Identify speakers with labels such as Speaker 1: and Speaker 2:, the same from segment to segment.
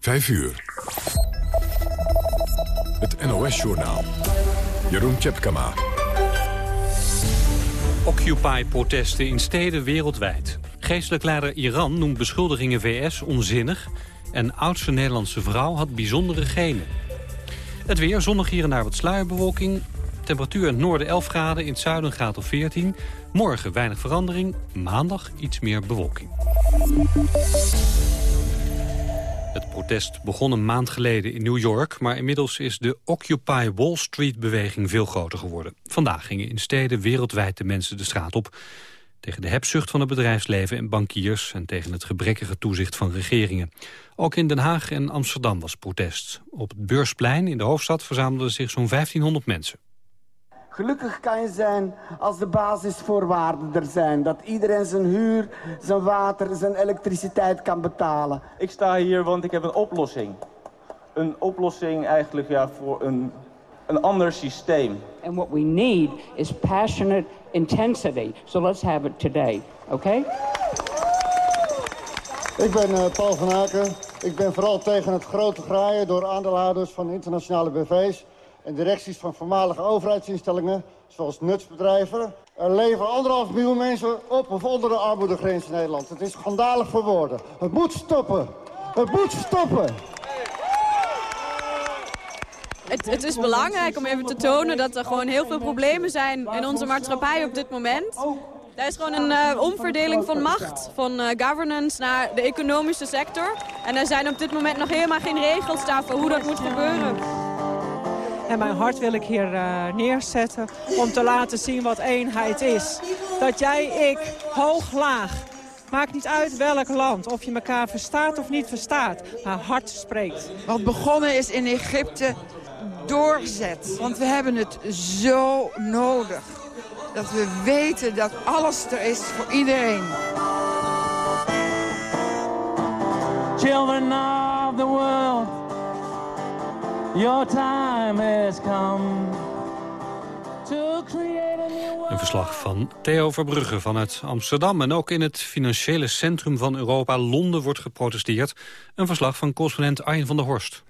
Speaker 1: 5 uur. Het NOS-journaal. Jeroen Tjepkama.
Speaker 2: Occupy-protesten in steden wereldwijd. Geestelijk leider Iran noemt beschuldigingen VS onzinnig... en oudste Nederlandse vrouw had bijzondere genen. Het weer, zonnig hier en daar wat sluierbewolking. Temperatuur in het noorden 11 graden, in het zuiden gaat of 14. Morgen weinig verandering, maandag iets meer bewolking. Protest begon een maand geleden in New York... maar inmiddels is de Occupy Wall Street-beweging veel groter geworden. Vandaag gingen in steden wereldwijd de mensen de straat op... tegen de hebzucht van het bedrijfsleven en bankiers... en tegen het gebrekkige toezicht van regeringen. Ook in Den Haag en Amsterdam was protest. Op het Beursplein in de hoofdstad verzamelden zich zo'n 1500 mensen.
Speaker 3: Gelukkig kan je zijn als de basisvoorwaarden er zijn. Dat iedereen zijn huur, zijn water, zijn elektriciteit kan betalen.
Speaker 4: Ik sta hier want ik heb een oplossing. Een oplossing eigenlijk ja, voor een, een ander systeem.
Speaker 5: And what we need is passionate intensity. So let's have it today, okay?
Speaker 6: Ik ben uh, Paul van Aken. Ik ben vooral tegen het grote graaien door aandeelhouders van internationale BV's en directies van voormalige overheidsinstellingen, zoals nutsbedrijven. Er leven anderhalf miljoen mensen op of onder de armoedegrens in Nederland. Het is schandalig voor woorden. Het moet stoppen. Het moet stoppen.
Speaker 7: Het, het, is belangrijk om even te tonen dat er gewoon heel veel problemen zijn in onze maatschappij op dit moment. Er is gewoon een uh, omverdeling van macht, van uh, governance naar de economische sector. En er zijn op dit moment nog helemaal geen regels daarvoor hoe dat moet gebeuren.
Speaker 8: En mijn hart wil ik hier uh, neerzetten om te laten zien wat eenheid is. Dat jij, ik, hoog, laag. Maakt niet uit welk land, of je elkaar verstaat of niet verstaat. Maar hart spreekt.
Speaker 9: Wat begonnen is in Egypte, doorzet. Want we hebben het zo nodig. Dat we weten dat alles er is voor iedereen.
Speaker 10: Children of the world. Your time has come.
Speaker 2: Een verslag van Theo Verbrugge vanuit Amsterdam. En ook in het financiële centrum van Europa, Londen, wordt geprotesteerd. Een verslag van correspondent Arjen van der Horst.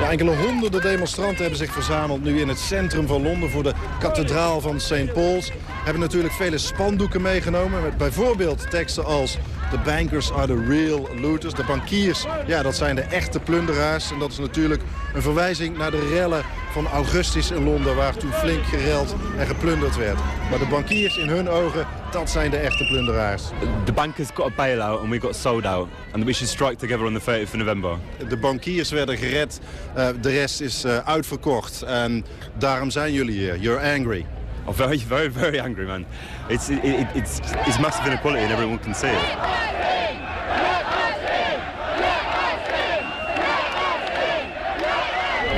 Speaker 11: Ja, enkele honderden demonstranten hebben zich verzameld nu in het centrum van Londen voor de kathedraal van St. Paul's. Hebben natuurlijk vele spandoeken meegenomen met bijvoorbeeld teksten als The bankers are the real looters. De bankiers, ja, dat zijn de echte plunderaars. En dat is natuurlijk een verwijzing naar de rellen van augustus in Londen... waar toen flink gereld en geplunderd werd. Maar de bankiers in hun ogen, dat zijn de echte plunderaars.
Speaker 12: The bankers got a bailout and we got sold out. And we should strike together on the 30th of November.
Speaker 11: De bankiers werden gered, uh, de rest is uh, uitverkocht. En daarom zijn jullie hier. You're angry.
Speaker 12: Very, very, very angry, man. It's, it, it, it's, massive inequality and everyone can see it.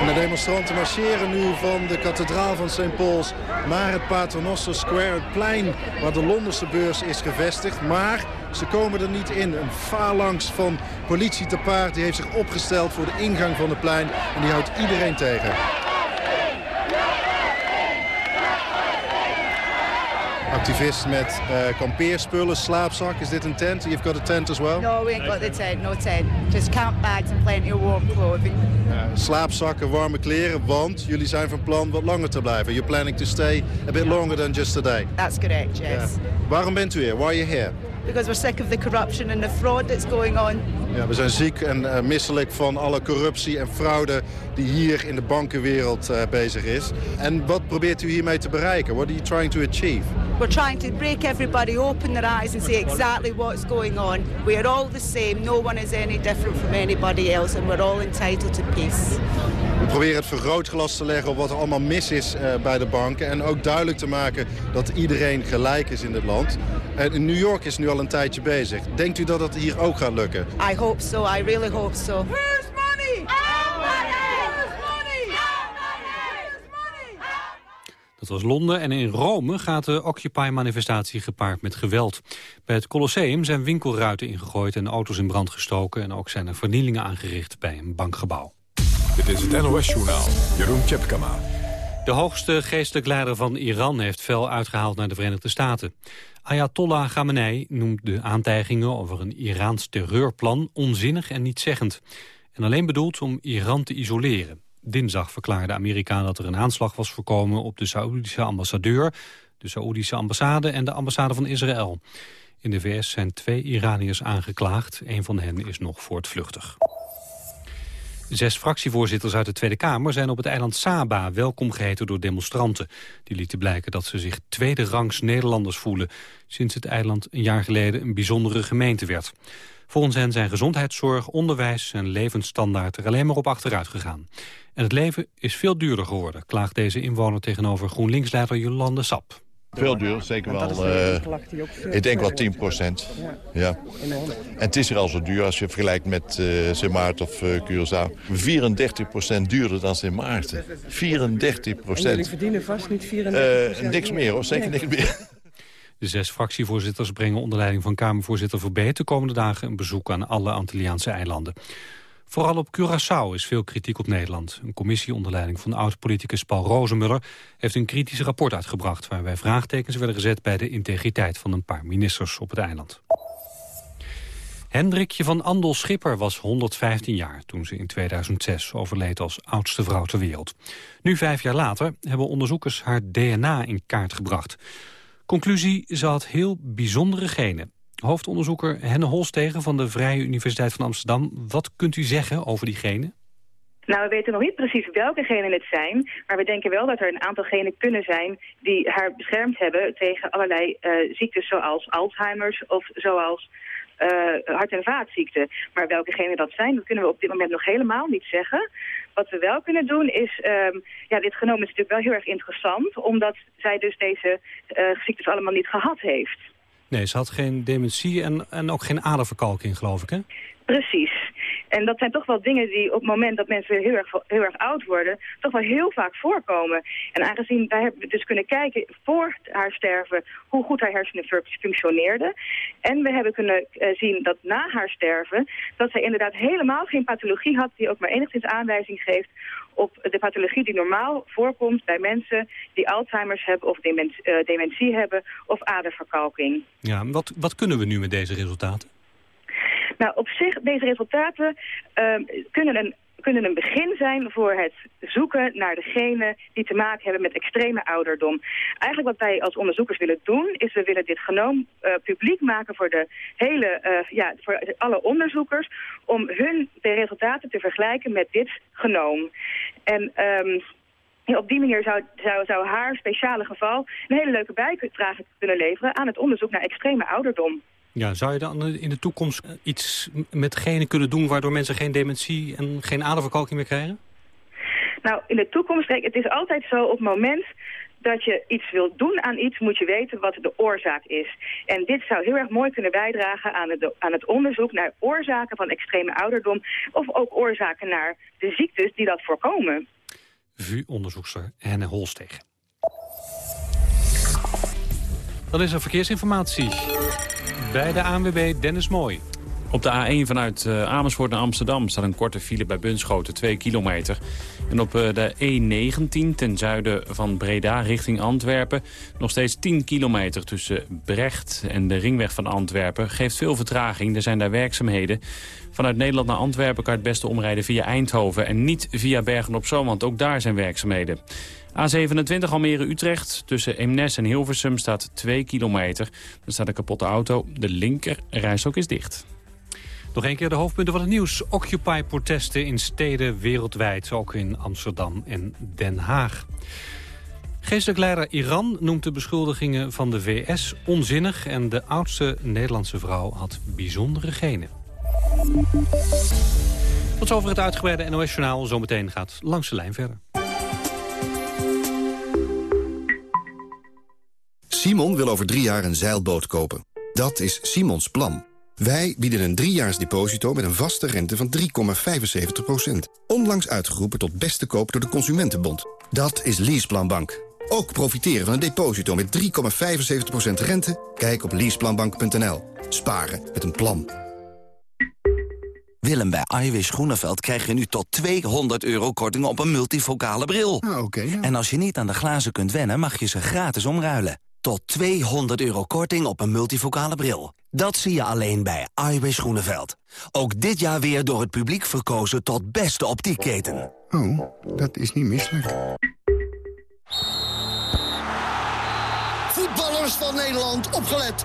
Speaker 11: De demonstranten marcheren nu van de kathedraal van St. Paul's naar het Paternoster Square, het plein waar de Londense beurs is gevestigd. Maar ze komen er niet in. Een phalanx van politie te paard die heeft zich opgesteld voor de ingang van het plein en die houdt iedereen tegen. Activist met uh, kampeerspullen, slaapzak. Is dit een tent? You've got a tent as well?
Speaker 13: No, we ain't got the tent. No tent. Just camp bags and plenty of warm clothing.
Speaker 11: Uh, slaapzakken, warme kleren, want jullie zijn van plan wat langer te blijven. You're planning to stay a bit longer than just a day.
Speaker 13: That's correct, yes. Yeah.
Speaker 11: Waarom bent u hier? Why are you here?
Speaker 13: Because we're sick of the corruption and the fraud that's going on.
Speaker 11: Ja, we zijn ziek en uh, misselijk van alle corruptie en fraude die hier in de bankenwereld bezig is. En wat probeert u hiermee te bereiken? What are you trying to achieve?
Speaker 13: We're trying to break everybody open their eyes and see exactly what's going on. We are all the same. No one is any different from anybody else and we're all entitled to peace.
Speaker 11: We proberen het vergrootglas te leggen op wat er allemaal mis is uh, bij de banken. En ook duidelijk te maken dat iedereen gelijk is in dit land. En in New York is nu al een tijdje bezig. Denkt u dat dat hier ook gaat lukken?
Speaker 13: I hope so. I really hope so.
Speaker 2: Dat was Londen en in Rome gaat de Occupy-manifestatie gepaard met geweld. Bij het Colosseum zijn winkelruiten ingegooid en auto's in brand gestoken... en ook zijn er vernielingen aangericht bij een bankgebouw.
Speaker 1: Dit is het NOS-journaal, Jeroen Tjepkama.
Speaker 2: De hoogste geestelijk leider van Iran heeft fel uitgehaald naar de Verenigde Staten. Ayatollah Khamenei noemt de aantijgingen over een Iraans terreurplan onzinnig en nietzeggend. En alleen bedoeld om Iran te isoleren. Dinsdag verklaarde Amerika dat er een aanslag was voorkomen op de Saoedische ambassadeur, de Saoedische ambassade en de ambassade van Israël. In de VS zijn twee Iraniërs aangeklaagd. Een van hen is nog voortvluchtig. Zes fractievoorzitters uit de Tweede Kamer zijn op het eiland Saba welkom geheten door demonstranten. Die lieten blijken dat ze zich tweede rangs Nederlanders voelen sinds het eiland een jaar geleden een bijzondere gemeente werd. Volgens hen zijn gezondheidszorg, onderwijs en levensstandaard er alleen maar op achteruit gegaan. En het leven is veel duurder geworden, klaagt deze inwoner tegenover GroenLinks-leider Jolande Sap.
Speaker 14: Veel duur, zeker wel. Uh, ik denk wel 10 procent. Ja. En het is er al zo duur als je vergelijkt met uh, Sint Maarten of uh, Curaçao. 34 procent duurder dan Sint Maarten. 34 procent. En
Speaker 15: jullie verdienen vast niet 34% uh,
Speaker 14: Niks meer hoor, zeker niks meer.
Speaker 2: De zes fractievoorzitters brengen onder leiding van Kamervoorzitter Verbeet... de komende dagen een bezoek aan alle Antilliaanse eilanden. Vooral op Curaçao is veel kritiek op Nederland. Een commissie onder leiding van oud-politicus Paul Rozenmuller... heeft een kritisch rapport uitgebracht... waarbij vraagtekens werden gezet bij de integriteit van een paar ministers op het eiland. Hendrikje van Andel Schipper was 115 jaar toen ze in 2006 overleed als oudste vrouw ter wereld. Nu vijf jaar later hebben onderzoekers haar DNA in kaart gebracht. Conclusie, ze had heel bijzondere genen. Hoofdonderzoeker Henne Holstegen van de Vrije Universiteit van Amsterdam. Wat kunt u zeggen over die genen?
Speaker 16: Nou, we weten nog niet precies welke genen het zijn, maar we denken wel dat er een aantal genen kunnen zijn die haar beschermd hebben tegen allerlei uh, ziektes zoals Alzheimer's of zoals uh, hart- en vaatziekten. Maar welke genen dat zijn, dat kunnen we op dit moment nog helemaal niet zeggen. Wat we wel kunnen doen is, um, ja, dit genoom is natuurlijk wel heel erg interessant, omdat zij dus deze uh, ziektes allemaal niet gehad heeft.
Speaker 2: Nee, ze had geen dementie en, en ook geen aderverkalking, geloof ik, hè?
Speaker 16: Precies. En dat zijn toch wel dingen die op het moment dat mensen heel erg, heel erg oud worden... toch wel heel vaak voorkomen. En aangezien wij hebben dus kunnen kijken voor haar sterven... hoe goed haar hersenen functioneerden. En we hebben kunnen uh, zien dat na haar sterven... dat zij inderdaad helemaal geen pathologie had... die ook maar enigszins aanwijzing geeft op de pathologie die normaal voorkomt bij mensen die Alzheimer's hebben of dementie, uh, dementie hebben of aderverkalking.
Speaker 2: Ja, wat, wat kunnen we nu met deze resultaten?
Speaker 16: Nou, op zich, deze resultaten uh, kunnen een kunnen een begin zijn voor het zoeken naar degenen die te maken hebben met extreme ouderdom. Eigenlijk wat wij als onderzoekers willen doen, is we willen dit genoom uh, publiek maken voor, de hele, uh, ja, voor alle onderzoekers, om hun de resultaten te vergelijken met dit genoom. En um, op die manier zou, zou, zou haar speciale geval een hele leuke bijdrage kunnen leveren aan het onderzoek naar extreme ouderdom.
Speaker 2: Ja, zou je dan in de toekomst iets met genen kunnen doen... waardoor mensen geen dementie en geen aderverkalking meer krijgen?
Speaker 16: Nou, in de toekomst, het is altijd zo op het moment dat je iets wilt doen aan iets, moet je weten wat de oorzaak is. En dit zou heel erg mooi kunnen bijdragen aan het, aan het onderzoek naar oorzaken van extreme ouderdom... of ook oorzaken naar de ziektes die dat voorkomen.
Speaker 2: VU-onderzoekster Henne Holstegen. Dan is er verkeersinformatie. Bij de ANWB Dennis Mooi.
Speaker 17: Op de A1 vanuit uh, Amersfoort naar Amsterdam staat een korte file bij Bunschoten, 2 kilometer. En op uh, de E19 ten zuiden van Breda richting Antwerpen nog steeds 10 kilometer tussen Brecht en de ringweg van Antwerpen. Geeft veel vertraging, er zijn daar werkzaamheden. Vanuit Nederland naar Antwerpen kan het beste omrijden via Eindhoven en niet via Bergen-op-Zoom, want ook daar zijn werkzaamheden. A27 Almere-Utrecht. Tussen Eemnes en Hilversum staat 2 kilometer. Er staat een kapotte auto. De linker rijstok is dicht.
Speaker 2: Nog een keer de hoofdpunten van het nieuws. Occupy-protesten in steden wereldwijd, ook in Amsterdam en Den Haag. Geestelijk leider Iran noemt de beschuldigingen van de VS onzinnig... en de oudste Nederlandse vrouw had bijzondere genen. Tot zover het uitgebreide NOS-journaal. Zometeen gaat langs de lijn verder.
Speaker 18: Simon wil over drie jaar een zeilboot kopen. Dat is Simons plan. Wij bieden een driejaars deposito met een vaste rente van 3,75%. Onlangs uitgeroepen tot beste koop door de Consumentenbond. Dat is Leaseplanbank. Ook profiteren van een deposito met 3,75% rente? Kijk op leaseplanbank.nl. Sparen met een plan.
Speaker 19: Willem, bij Iwis Groeneveld krijg je nu tot 200 euro korting op een multifocale bril.
Speaker 20: Ah, oké.
Speaker 19: En als je niet aan de glazen kunt wennen, mag je ze gratis omruilen. Tot 200 euro korting op een multifocale bril. Dat zie je alleen bij Iwis Groeneveld. Ook dit jaar weer door het publiek verkozen tot beste optiekketen.
Speaker 20: Oh, dat is niet misselijk.
Speaker 21: Voetballers van Nederland, opgelet.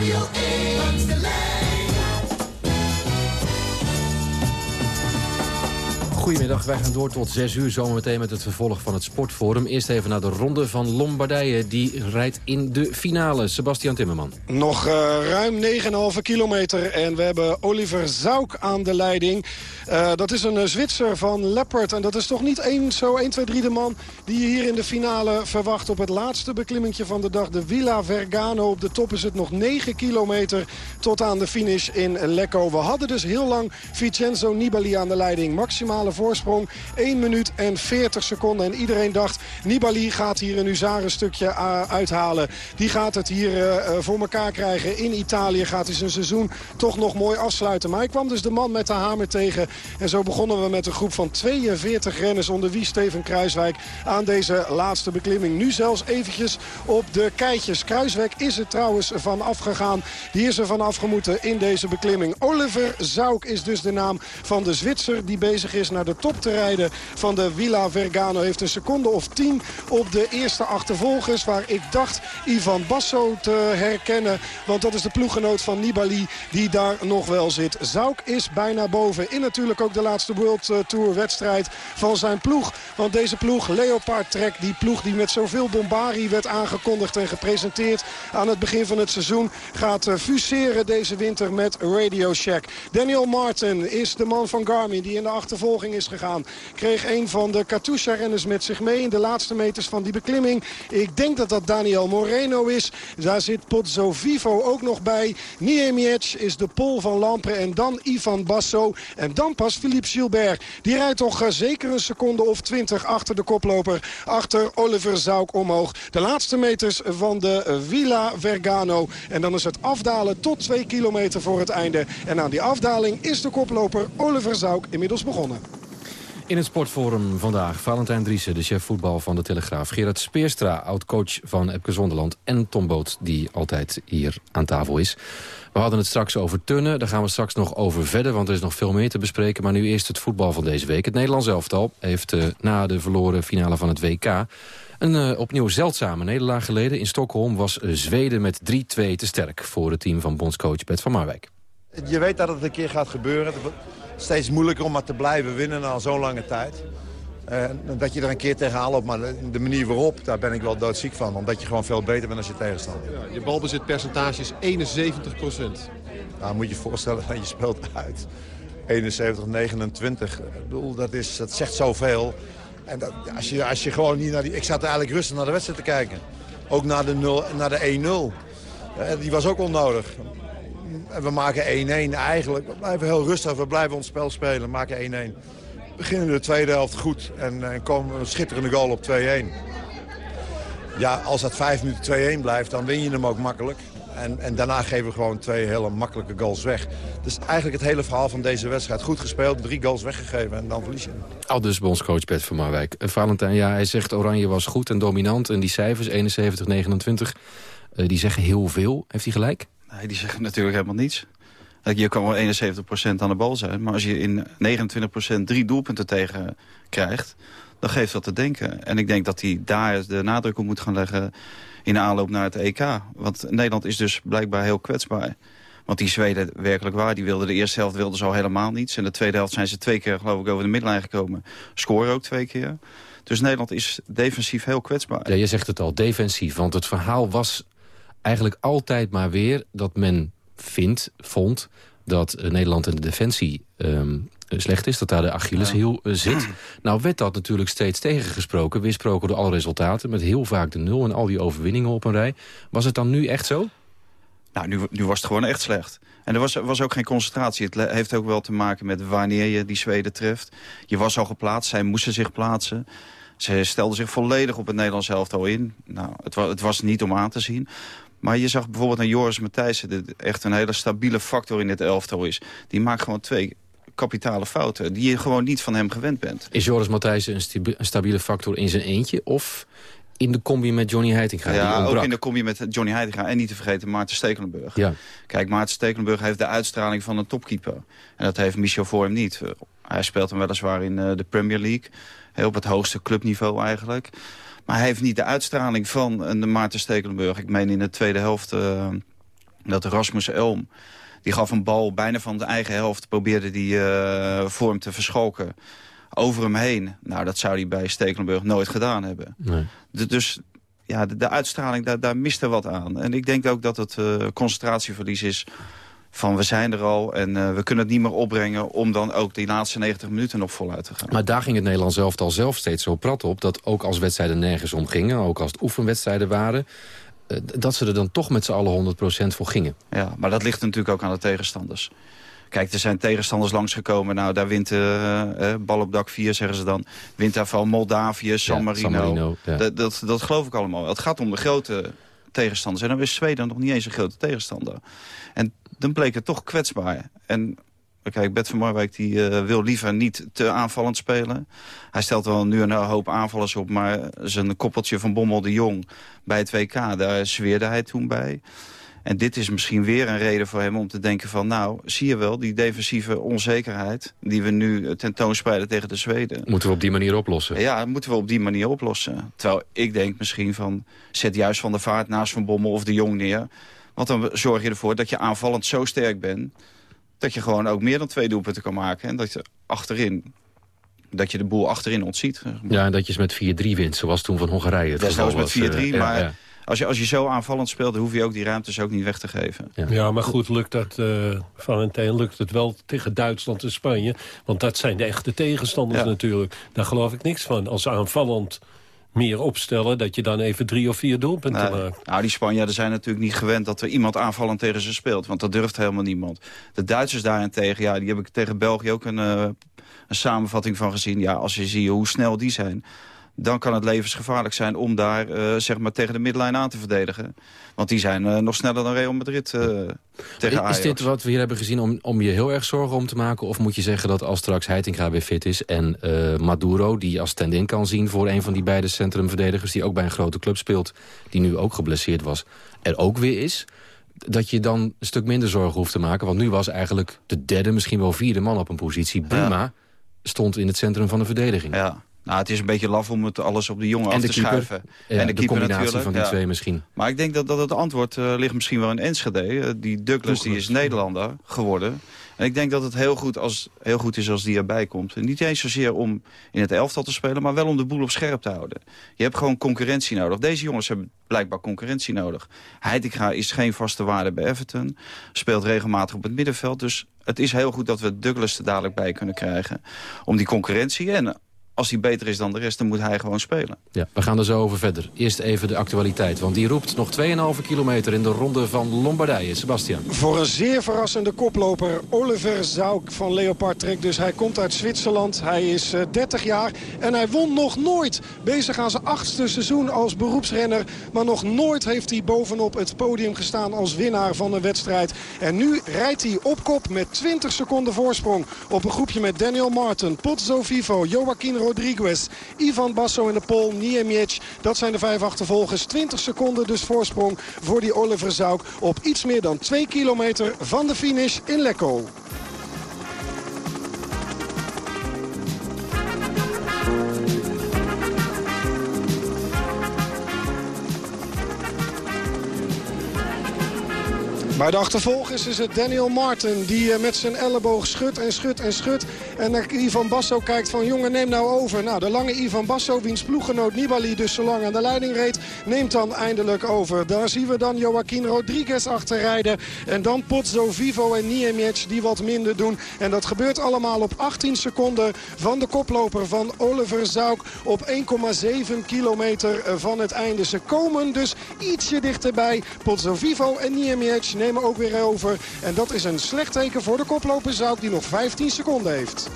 Speaker 22: Radio A.
Speaker 23: Goedemiddag, wij gaan door tot 6 uur zometeen met het vervolg van het Sportforum. Eerst even naar de ronde van Lombardije. Die rijdt in de finale. Sebastian Timmerman.
Speaker 24: Nog uh, ruim 9,5 kilometer en we hebben Oliver Zauk aan de leiding. Uh, dat is een uh, Zwitser van Leopard. En dat is toch niet één, zo 1, 2, 3 de man die je hier in de finale verwacht. Op het laatste beklimmingje van de dag, de Villa Vergano. Op de top is het nog 9 kilometer tot aan de finish in Lecco. We hadden dus heel lang Vincenzo Nibali aan de leiding. Maximale voorsprong 1 minuut en 40 seconden. En iedereen dacht, Nibali gaat hier een Huzarenstukje uithalen. Die gaat het hier uh, voor elkaar krijgen in Italië. Gaat hij zijn seizoen toch nog mooi afsluiten. Maar hij kwam dus de man met de hamer tegen. En zo begonnen we met een groep van 42 renners... onder wie Steven Kruiswijk aan deze laatste beklimming. Nu zelfs eventjes op de keitjes. Kruiswijk is er trouwens van afgegaan. Die is er van afgemoeten in deze beklimming. Oliver Zauk is dus de naam van de Zwitser... die bezig is naar de top te rijden van de Villa Vergano. Heeft een seconde of tien op de eerste achtervolgers... waar ik dacht Ivan Basso te herkennen. Want dat is de ploeggenoot van Nibali die daar nog wel zit. Zauk is bijna boven in natuurlijk ook de laatste World Tour wedstrijd van zijn ploeg. Want deze ploeg, Leopard Trek, die ploeg die met zoveel bombarie werd aangekondigd en gepresenteerd aan het begin van het seizoen, gaat fuseren deze winter met Radio Shack. Daniel Martin is de man van Garmin die in de achtervolging is gegaan. Kreeg een van de Katusha-renners met zich mee in de laatste meters van die beklimming. Ik denk dat dat Daniel Moreno is. Daar zit Pozzo Vivo ook nog bij. Niemiec is de pol van Lampre en dan Ivan Basso. En dan pas Philippe Gilbert. Die rijdt toch zeker een seconde of twintig achter de koploper. Achter Oliver Zauk omhoog. De laatste meters van de Villa Vergano. En dan is het afdalen tot twee kilometer voor het einde. En aan die afdaling is de koploper Oliver Zauk inmiddels begonnen.
Speaker 23: In het sportforum vandaag Valentijn Driessen, de chef voetbal van de Telegraaf. Gerard Speerstra, oud-coach van Epke Zonderland. En Tom Boot, die altijd hier aan tafel is. We hadden het straks over tunnen, daar gaan we straks nog over verder... want er is nog veel meer te bespreken. Maar nu eerst het voetbal van deze week. Het Nederlands elftal heeft uh, na de verloren finale van het WK... een uh, opnieuw zeldzame nederlaag geleden. In Stockholm was Zweden met 3-2 te sterk... voor het team van bondscoach Bert van Marwijk.
Speaker 25: Je weet dat het een keer gaat gebeuren steeds moeilijker om maar te blijven winnen na zo'n lange tijd. Uh, dat je er een keer tegenaan loopt, maar de manier waarop, daar ben ik wel doodziek van. Omdat je gewoon veel beter bent als je tegenstander.
Speaker 26: Ja, je balbezitpercentage is 71 procent.
Speaker 25: Nou, moet je je voorstellen dat je speelt uit 71, 29. Ik bedoel, dat, is, dat zegt zoveel. En dat, als, je, als je gewoon niet naar die... Ik zat eigenlijk rustig naar de wedstrijd te kijken. Ook naar de, 0, naar de 1-0. Uh, die was ook onnodig. We maken 1-1 eigenlijk. We blijven heel rustig, we blijven ons spel spelen, maken 1-1. Beginnen de tweede helft goed en, en komen een schitterende goal op 2-1. Ja, als dat 5 minuten 2-1 blijft, dan win je hem ook makkelijk. En, en, daarna geven we gewoon twee hele makkelijke goals weg. Dus eigenlijk het hele verhaal van deze wedstrijd. Goed gespeeld, drie goals weggegeven en dan verlies je.
Speaker 23: Al dus bondscoach Bert van Marwijk. Uh, Valentijn, ja, hij zegt Oranje was goed en dominant. En die cijfers, 71, 29, uh, die zeggen heel veel. Heeft hij gelijk?
Speaker 27: Die zeggen natuurlijk helemaal niets. Je kan wel 71% aan de bal zijn. Maar als je in 29% drie doelpunten tegen krijgt... dan geeft dat te denken. En ik denk dat hij daar de nadruk op moet gaan leggen... in de aanloop naar het EK. Want Nederland is dus blijkbaar heel kwetsbaar. Want die Zweden, werkelijk waar, die wilden de eerste helft wilden zo helemaal niets. En de tweede helft zijn ze twee keer, geloof ik, over de middenlijn gekomen. Scoren ook twee keer. Dus Nederland is defensief heel kwetsbaar.
Speaker 23: Ja, je zegt het al, defensief. Want het verhaal was eigenlijk altijd maar weer dat men vindt, vond... dat Nederland in de defensie um, slecht is, dat daar de Achilleshiel ja. zit. Nou werd dat natuurlijk steeds tegengesproken, weersproken door alle resultaten... met heel vaak de nul en al die overwinningen op een rij. Was het dan nu echt zo?
Speaker 27: Nou, nu, nu was het gewoon echt slecht. En er was, was ook geen concentratie. Het heeft ook wel te maken met wanneer je die Zweden treft. Je was al geplaatst, zij moesten zich plaatsen. Ze stelden zich volledig op het Nederlands elftal in. Nou, het, was, het was niet om aan te zien. Maar je zag bijvoorbeeld naar Joris Matthijssen... die echt een hele stabiele factor in dit elftal is. Die maakt gewoon twee kapitale fouten... die je gewoon niet van hem gewend bent.
Speaker 23: Is Joris Matthijssen een, stabiele factor in zijn eentje... of in de combi met Johnny Heitinga.
Speaker 27: Ja, ook in de combi met Johnny Heitinga. En niet te vergeten Maarten Stekelenburg. Ja. Kijk, Maarten Stekelenburg heeft de uitstraling van een topkeeper. En dat heeft Michel voor hem niet. Hij speelt hem weliswaar in eh, de Premier League. Heel op het hoogste clubniveau eigenlijk. Maar hij heeft niet de uitstraling van een Maarten Stekelenburg. Ik meen in de tweede helft uh, dat Rasmus Elm... die gaf een bal bijna van de eigen helft... probeerde die voor hem te verschalken over hem heen. Nou, dat zou hij bij Stekelenburg nooit gedaan hebben. Nee. dus ja, de, de uitstraling, daar, daar mist er wat aan. En ik denk ook dat het uh, concentratieverlies is van we zijn er al en uh, we kunnen het niet meer opbrengen... om dan ook die laatste 90 minuten nog voluit te gaan.
Speaker 23: Maar daar ging het Nederlands zelf al zelf steeds zo prat op... dat ook als wedstrijden nergens om gingen, ook als het oefenwedstrijden waren... Uh, dat ze er dan toch met z'n allen 100% voor gingen.
Speaker 27: Ja, maar dat ligt natuurlijk ook aan de tegenstanders. Kijk, er zijn tegenstanders langsgekomen. Nou, daar wint uh, bal op dak 4, zeggen ze dan. Wint daar van Moldavië, San Marino. San Marino ja. dat, dat, dat geloof ik allemaal. Het gaat om de grote tegenstanders. En dan is Zweden nog niet eens een grote tegenstander. En dan bleek het toch kwetsbaar. En Kijk, Bert van Marwijk die, uh, wil liever niet te aanvallend spelen. Hij stelt wel nu een hoop aanvallers op... maar zijn koppeltje van Bommel de Jong bij het WK... daar zweerde hij toen bij. En dit is misschien weer een reden voor hem om te denken van... nou, zie je wel, die defensieve onzekerheid... die we nu tentoonspreiden tegen de Zweden.
Speaker 23: Moeten we op die manier oplossen?
Speaker 27: Ja, moeten we op die manier oplossen. Terwijl ik denk misschien van... zet juist Van de Vaart naast Van Bommel of de Jong neer... want dan zorg je ervoor dat je aanvallend zo sterk bent... dat je gewoon ook meer dan twee doelpunten kan maken... en dat je achterin dat je de boel achterin ontziet.
Speaker 23: Ja, en dat je ze met 4-3 wint, zoals toen van Hongarije.
Speaker 27: Het was met 4-3, uh, maar... Ja, ja als je, als je zo aanvallend speelt, dan hoef je ook die ruimtes ook niet weg te geven.
Speaker 28: Ja, ja maar goed, lukt dat, uh, Valentijn, lukt het wel tegen Duitsland en Spanje? Want dat zijn de echte tegenstanders natuurlijk. Daar geloof ik niks van. Als aanvallend meer opstellen... dat je dan even drie of vier doelpunten maakt.
Speaker 27: Nou, die Spanjaarden zijn natuurlijk niet gewend... dat er iemand aanvallend tegen ze speelt. Want dat durft helemaal niemand. De Duitsers daarentegen, ja, die heb ik tegen België ook een, uh, een samenvatting van gezien. Ja, als je ziet hoe snel die zijn dan kan het levensgevaarlijk zijn om daar uh, zeg maar tegen de middenlijn aan te verdedigen. Want die zijn uh, nog sneller dan Real Madrid uh, tegen Ajax.
Speaker 23: Is dit wat we hier hebben gezien om, om je heel erg zorgen om te maken? Of moet je zeggen dat als straks Heitinga weer fit is... en Maduro, die als stand-in kan zien voor een van die beide centrumverdedigers... die ook bij een grote club speelt, die nu ook geblesseerd was... er ook weer is dat je dan een stuk minder zorgen hoeft te maken. Want nu was eigenlijk de derde, misschien wel vierde man op een positie. Buma stond in het centrum van de verdediging.
Speaker 27: Ja. Nou, het is een beetje laf om het alles op de jongen af te schuiven.
Speaker 23: Ja, en de, de combinatie van die twee misschien.
Speaker 27: Maar ik denk dat, dat het antwoord uh, ligt misschien wel in Enschede. Uh, die Douglas, die is Nederlander geworden. En ik denk dat het heel goed, als, heel goed is als die erbij komt. En niet eens zozeer om in het elftal te spelen... maar wel om de boel op scherp te houden. Je hebt gewoon concurrentie nodig. Deze jongens hebben blijkbaar concurrentie nodig. Heitinga is geen vaste waarde bij Everton. Speelt regelmatig op het middenveld. Dus het is heel goed dat we Douglas er dadelijk bij kunnen krijgen. Om die concurrentie en als hij beter is dan de rest, dan moet hij gewoon spelen.
Speaker 23: Ja, we gaan er zo over verder. Eerst even de actualiteit, want die roept nog 2,5 kilometer in de ronde van Lombardije. Sebastian.
Speaker 24: Voor een zeer verrassende koploper Oliver Zauk van Leopard trekt. Dus hij komt uit Zwitserland. Hij is 30 eh, jaar en hij won nog nooit. Bezig aan zijn achtste seizoen als beroepsrenner. Maar nog nooit heeft hij bovenop het podium gestaan als winnaar van een wedstrijd. En nu rijdt hij op kop met 20 seconden voorsprong. Op een groepje met Daniel Martin, Potso Vivo, Joaquin Rodriguez. Ivan Basso in de pol, Niemiec. Dat zijn de vijf achtervolgers. 20 seconden dus voorsprong voor die Oliver Zauk. Op iets meer dan 2 kilometer van de finish in Lecco. Bij de achtervolgers is het Daniel Martin die met zijn elleboog schudt en schudt en schudt. En naar Ivan Basso kijkt van jongen neem nou over. Nou de lange Ivan Basso, wiens ploeggenoot Nibali dus zo lang aan de leiding reed, neemt dan eindelijk over. Daar zien we dan Joaquin Rodriguez achterrijden. En dan Pozzo Vivo en Niemiec die wat minder doen. En dat gebeurt allemaal op 18 seconden van de koploper van Oliver Zauk op 1,7 kilometer van het einde. Ze komen dus ietsje dichterbij. Pozzo Vivo en Niemiec nemen ook weer over. En dat is een slecht teken voor de koploper Zauk die nog 15 seconden heeft.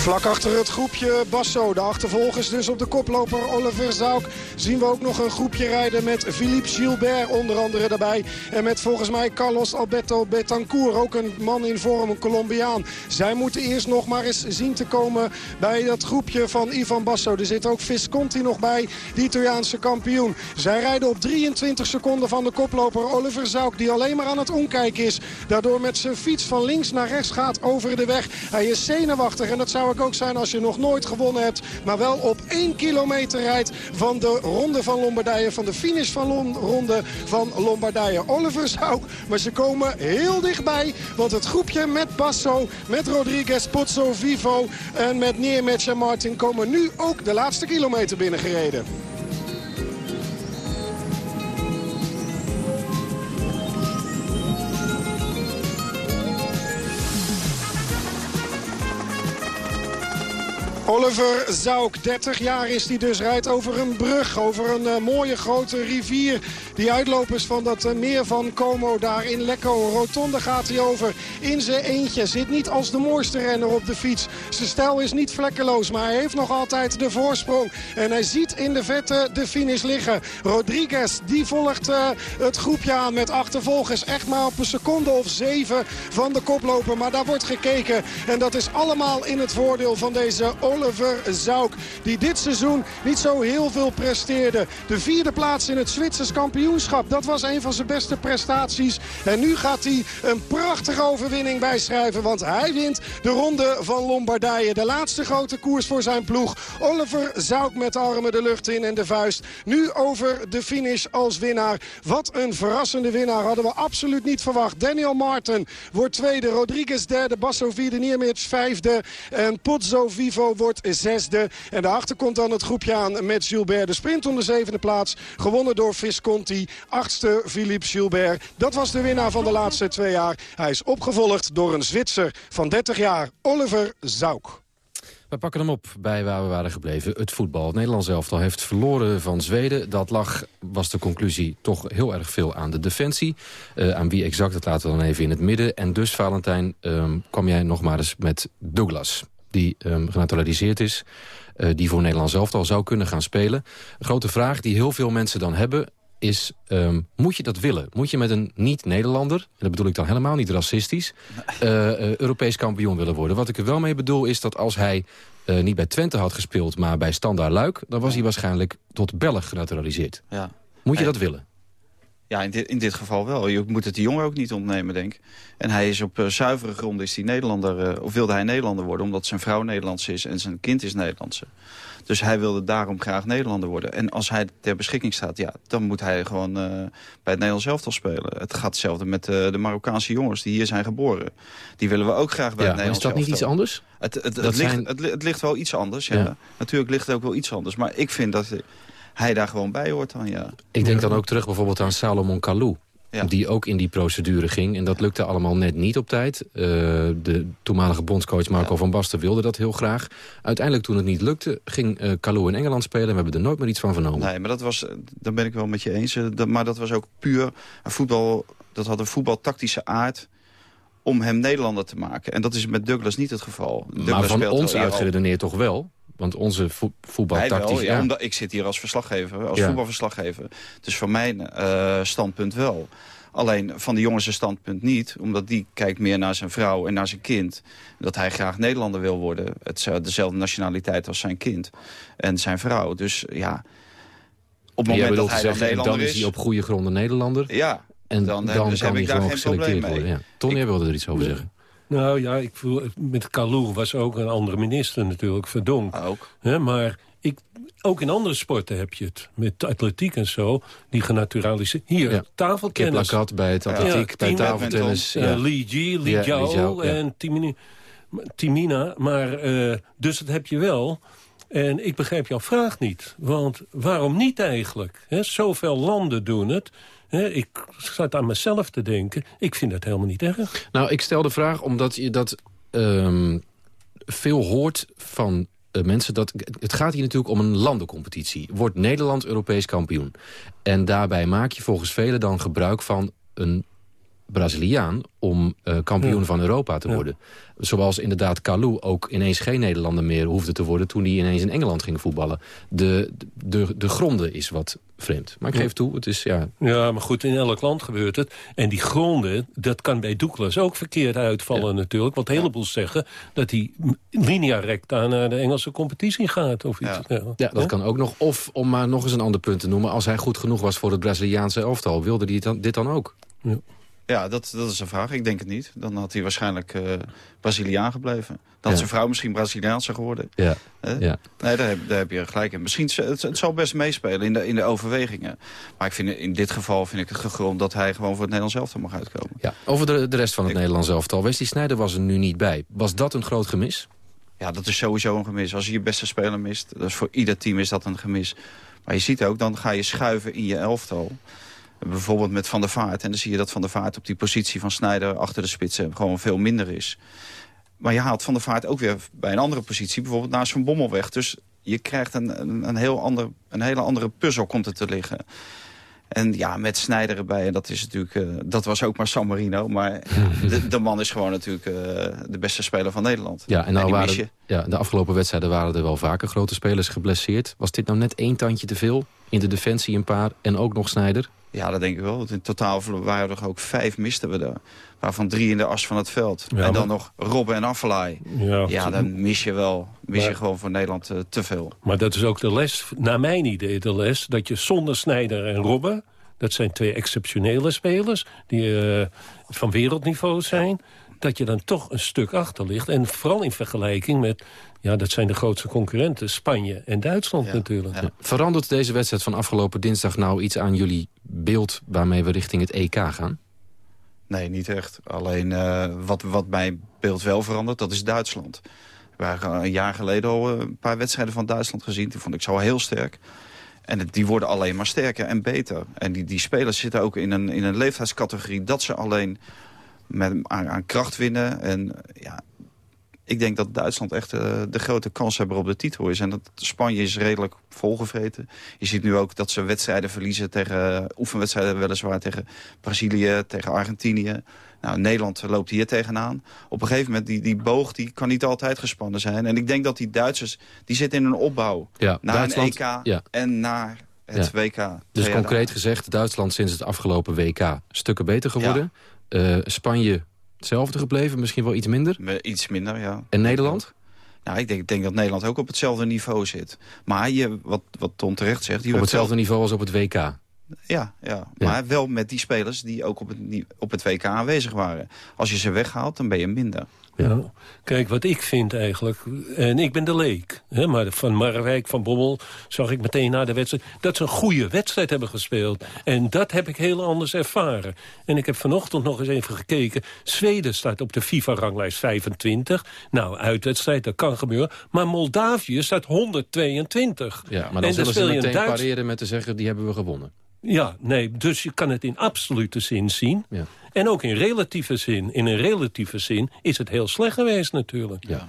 Speaker 24: Vlak achter het groepje Basso, de achtervolgers dus op de koploper Oliver Zauk... zien we ook nog een groepje rijden met Philippe Gilbert onder andere daarbij. En met volgens mij Carlos Alberto Betancourt, ook een man in vorm, een Colombiaan. Zij moeten eerst nog maar eens zien te komen bij dat groepje van Ivan Basso. Er zit ook Visconti nog bij, de Italiaanse kampioen. Zij rijden op 23 seconden van de koploper Oliver Zauk... die alleen maar aan het omkijken is. Daardoor met zijn fiets van links naar rechts gaat over de weg. Hij is zenuwachtig en dat zou ik ook zijn als je nog nooit gewonnen hebt. Maar wel op 1 kilometer rijdt van de ronde van Lombardije. Van de finish van ronde van Lombardije. Oliver Zauk. Maar ze komen heel dichtbij. Want het groepje met Basso, met Rodriguez, Pozzo Vivo en met Neermetz en Martin komen nu ook de laatste kilometer binnengereden. Oliver Zauk, 30 jaar is hij dus, rijdt over een brug, over een uh, mooie grote rivier. Die uitlopers van dat uh, meer van Como daar in Lecco. Rotonde gaat hij over in zijn eentje. Zit niet als de mooiste renner op de fiets. Zijn stijl is niet vlekkeloos, maar hij heeft nog altijd de voorsprong. En hij ziet in de vette de finish liggen. Rodriguez, die volgt uh, het groepje aan met achtervolgers. Echt maar op een seconde of zeven van de koploper. Maar daar wordt gekeken. En dat is allemaal in het voordeel van deze Oliver Oliver Zauk. Die dit seizoen niet zo heel veel presteerde. De vierde plaats in het Zwitsers kampioenschap. Dat was een van zijn beste prestaties. En nu gaat hij een prachtige overwinning bijschrijven. Want hij wint de ronde van Lombardije. De laatste grote koers voor zijn ploeg. Oliver Zauk met de armen de lucht in en de vuist. Nu over de finish als winnaar. Wat een verrassende winnaar hadden we absoluut niet verwacht. Daniel Martin wordt tweede. Rodriguez derde. Basso vierde. Niermits vijfde. En Pozzo Vivo wordt zesde. En daarachter komt dan het groepje aan met Gilbert. De sprint om de zevende plaats. Gewonnen door Visconti. Achtste Philippe Gilbert. Dat was de winnaar van de laatste twee jaar. Hij is opgevolgd door een Zwitser van 30 jaar. Oliver Zauk.
Speaker 23: We pakken hem op bij waar we waren gebleven. Het voetbal. Het Nederlands elftal heeft verloren van Zweden. Dat lag, was de conclusie, toch heel erg veel aan de defensie. Uh, aan wie exact, dat laten we dan even in het midden. En dus, Valentijn, um, kwam jij nog maar eens met Douglas die um, genaturaliseerd is... Uh, die voor Nederland zelf al zou kunnen gaan spelen. Een grote vraag die heel veel mensen dan hebben is, um, moet je dat willen? Moet je met een niet-Nederlander, en dat bedoel ik dan helemaal niet racistisch... Uh, uh, Europees kampioen willen worden? Wat ik er wel mee bedoel is dat als hij uh, niet bij Twente had gespeeld... maar bij Standaard Luik, dan was hij waarschijnlijk tot Belg genaturaliseerd. Ja. Moet je dat willen?
Speaker 27: Ja, in dit, in dit geval wel. Je moet het die jongen ook niet ontnemen, denk ik. En hij is op uh, zuivere grond is die Nederlander, uh, of wilde hij Nederlander worden... omdat zijn vrouw Nederlands is en zijn kind is Nederlandse. Dus hij wilde daarom graag Nederlander worden. En als hij ter beschikking staat, ja, dan moet hij gewoon uh, bij het Nederlands elftal spelen. Het gaat hetzelfde met de Marokkaanse jongens die hier zijn geboren. Die willen we ook graag bij
Speaker 23: ja,
Speaker 27: het Nederlands elftal.
Speaker 23: Is dat niet iets anders?
Speaker 27: Het, het, het, het ligt, zijn... het, ligt wel iets anders, ja. ja. Natuurlijk ligt het ook wel iets anders. Maar ik vind dat hij daar gewoon bij hoort dan, ja.
Speaker 23: Ik denk dan ook terug bijvoorbeeld aan Salomon Kalou. Ja. Die ook in die procedure ging. En dat lukte allemaal net niet op tijd. Uh, de toenmalige bondscoach Marco ja. van Basten wilde dat heel graag. Uiteindelijk toen het niet lukte, ging uh, Kalou in Engeland spelen. En we hebben er nooit meer iets van vernomen.
Speaker 27: Nee, maar dat was, daar ben ik wel met je eens. Dat, maar dat was ook puur voetbal, dat had een voetbaltactische aard om hem Nederlander te maken. En dat is met Douglas niet het geval.
Speaker 23: Maar
Speaker 27: Douglas
Speaker 23: van ons uitgeredeneerd toch wel? Want onze vo voetbaltactisch...
Speaker 27: Wel, ja, ja. Omdat ik zit hier als verslaggever, als ja. voetbalverslaggever. Dus van mijn uh, standpunt wel. Alleen van de jongens standpunt niet. Omdat die kijkt meer naar zijn vrouw en naar zijn kind. Dat hij graag Nederlander wil worden. Het, dezelfde nationaliteit als zijn kind. En zijn vrouw. Dus ja... Op het moment dat hij
Speaker 23: zeggen,
Speaker 27: Nederlander
Speaker 23: dan is hij op goede gronden Nederlander.
Speaker 27: Ja.
Speaker 23: En dan, dan, dan dus kan hij gewoon geselecteerd worden. Ja. Tony, jij wilde er iets over zeggen.
Speaker 28: Nou ja, ik voel, met Kalou was ook een andere minister natuurlijk, Verdonk.
Speaker 27: Ah, ook.
Speaker 28: maar ik, ook in andere sporten heb je het. Met atletiek en zo, die genaturaliseerd. Hier,
Speaker 23: Ja.
Speaker 28: tafeltennis.
Speaker 23: Lakat bij het atletiek, bij tafeltennis. ja.
Speaker 28: Li Ji, Li
Speaker 23: Ja,
Speaker 28: Jiao en Timini- Timina. Maar, eh, dus dat heb je wel. En ik begrijp jouw vraag niet. Want waarom niet eigenlijk? Hè, zoveel landen doen het. Hè, ik zat aan mezelf te denken. Ik vind dat helemaal niet erg.
Speaker 23: Nou, ik stel de vraag omdat je dat ehm, veel hoort van eh, mensen. Dat, het gaat hier natuurlijk om een landencompetitie. Wordt Nederland Europees kampioen? En daarbij maak je volgens velen dan gebruik van een Braziliaan... om eh, kampioen
Speaker 28: Ja.
Speaker 23: van Europa te
Speaker 28: Ja.
Speaker 23: worden. Zoals inderdaad Kalou ook ineens geen Nederlander meer hoefde te worden... toen hij ineens in Engeland ging voetballen. De, de, de gronde is wat vreemd. Maar ik geef toe, het is... Ja,
Speaker 28: Ja, maar goed, in elk land gebeurt het. En die gronden, dat kan bij Douglas ook verkeerd uitvallen natuurlijk. Want een heleboel zeggen dat hij linea recta naar de Engelse competitie gaat. Of iets. Ja.
Speaker 23: Ja, dat kan ook nog. Of, om maar nog eens een ander punt te noemen... als hij goed genoeg was voor het Braziliaanse elftal... wilde hij dan, dit dan ook?
Speaker 27: Ja, dat, dat is een vraag. Ik denk het niet. Dan had hij waarschijnlijk eh, Braziliaan gebleven. Dan had
Speaker 23: Ja.
Speaker 27: zijn vrouw misschien Braziliaanse geworden.
Speaker 23: Ja. Ja.
Speaker 27: Nee, daar heb, daar heb je gelijk in. Misschien, het, het zal best meespelen in de, in de overwegingen. Maar ik vind, in dit geval vind ik het gegrond dat hij gewoon voor het Nederlands elftal mag uitkomen.
Speaker 23: Ja, over de, de rest van het Nederlands elftal. Wesley Sneijder was er nu niet bij. Was dat een groot gemis?
Speaker 27: Ja, dat is sowieso een gemis. Als je je beste speler mist, dus voor ieder team is dat een gemis. Maar je ziet ook, dan ga je schuiven in je elftal. Bijvoorbeeld met Van der Vaart. En dan zie je dat Van der Vaart op die positie van Snijder achter de spitsen gewoon veel minder is. Maar je haalt Van der Vaart ook weer bij een andere positie, bijvoorbeeld naast Van Bommel weg. Dus je krijgt een, een, een, heel ander, een hele andere puzzel komt er te liggen. En ja, met Snijder erbij, en dat is natuurlijk, eh, dat was ook maar San Marino. Maar de, de man is gewoon natuurlijk eh, de beste speler van Nederland.
Speaker 23: Ja, en nou waren, ja, de afgelopen wedstrijden waren er wel vaker grote spelers geblesseerd. Was dit nou net één tandje te veel? In de defensie een paar en ook nog Snijder?
Speaker 27: Ja, dat denk ik wel. Want In totaal waren er ook vijf misten we er. Waarvan drie in de as van het veld.
Speaker 28: Ja,
Speaker 27: en dan
Speaker 28: maar-
Speaker 27: nog Robben en Affelay.
Speaker 28: Ja,
Speaker 27: Ja, dan mis je wel. Mis je gewoon voor Nederland eh, te veel.
Speaker 28: Maar dat is ook de les, naar mijn idee de les... dat je zonder Snijder en Robben... dat zijn twee exceptionele spelers... die eh, van wereldniveau zijn... dat je dan toch een stuk achter ligt. En vooral in vergelijking met... ja, dat zijn de grootste concurrenten... Spanje en Duitsland natuurlijk.
Speaker 23: Ja. Verandert deze wedstrijd van afgelopen dinsdag nou iets aan jullie beeld... waarmee we richting het EK gaan?
Speaker 27: Nee, niet echt. Alleen eh, wat, wat mijn beeld wel verandert, dat is Duitsland. We hebben een jaar geleden al een paar wedstrijden van Duitsland gezien. Die vond ik zo heel sterk. En die worden alleen maar sterker en beter. En die, die spelers zitten ook in een, in een leeftijdscategorie... dat ze alleen met, aan, aan kracht winnen. En ja, ik denk dat Duitsland echt eh, de grote kanshebber op de titel is. En dat Spanje is redelijk volgevreten. Je ziet nu ook dat ze wedstrijden verliezen tegen oefenwedstrijden weliswaar tegen Brazilië, tegen Argentinië. Nou, Nederland loopt hier tegenaan. Op een gegeven moment, die, die boog die kan niet altijd gespannen zijn. En ik denk dat die Duitsers, die zitten in een opbouw.
Speaker 23: Ja,
Speaker 27: naar
Speaker 23: Duitsland,
Speaker 27: een EK
Speaker 23: ja.
Speaker 27: en naar het
Speaker 23: Ja.
Speaker 27: WK.
Speaker 23: Dus concreet gezegd, Duitsland sinds het afgelopen WK stukken beter geworden. Eh, Spanje hetzelfde gebleven, misschien wel iets minder.
Speaker 27: Iets minder, ja.
Speaker 23: En Nederland?
Speaker 27: Nou, ik denk, ik denk dat Nederland ook op hetzelfde niveau zit. Maar je, wat, wat Tom terecht zegt... Je
Speaker 23: Op hetzelfde
Speaker 27: wel-
Speaker 23: niveau als op het WK.
Speaker 27: Ja, ja, maar wel met die spelers die ook op het, op het WK aanwezig waren. Als je ze weghaalt, dan ben je minder.
Speaker 28: Ja. Kijk, wat ik vind eigenlijk, en ik ben de leek... Hè, maar van Marwijk, van Bommel, zag ik meteen na de wedstrijd... dat ze een goede wedstrijd hebben gespeeld. En dat heb ik heel anders ervaren. En ik heb vanochtend nog eens even gekeken. Zweden staat op de FIFA-ranglijst 25. Nou, uitwedstrijd, dat kan gebeuren. Maar Moldavië staat 122.
Speaker 23: Ja, maar dan
Speaker 28: en
Speaker 23: zullen ze
Speaker 28: speel
Speaker 23: meteen
Speaker 28: Duits-
Speaker 23: pareren met te zeggen... die hebben we gewonnen.
Speaker 28: Ja, nee, dus je kan het in absolute zin zien.
Speaker 23: Ja.
Speaker 28: En ook in relatieve zin. In een relatieve zin is het heel slecht geweest natuurlijk.
Speaker 23: Ja.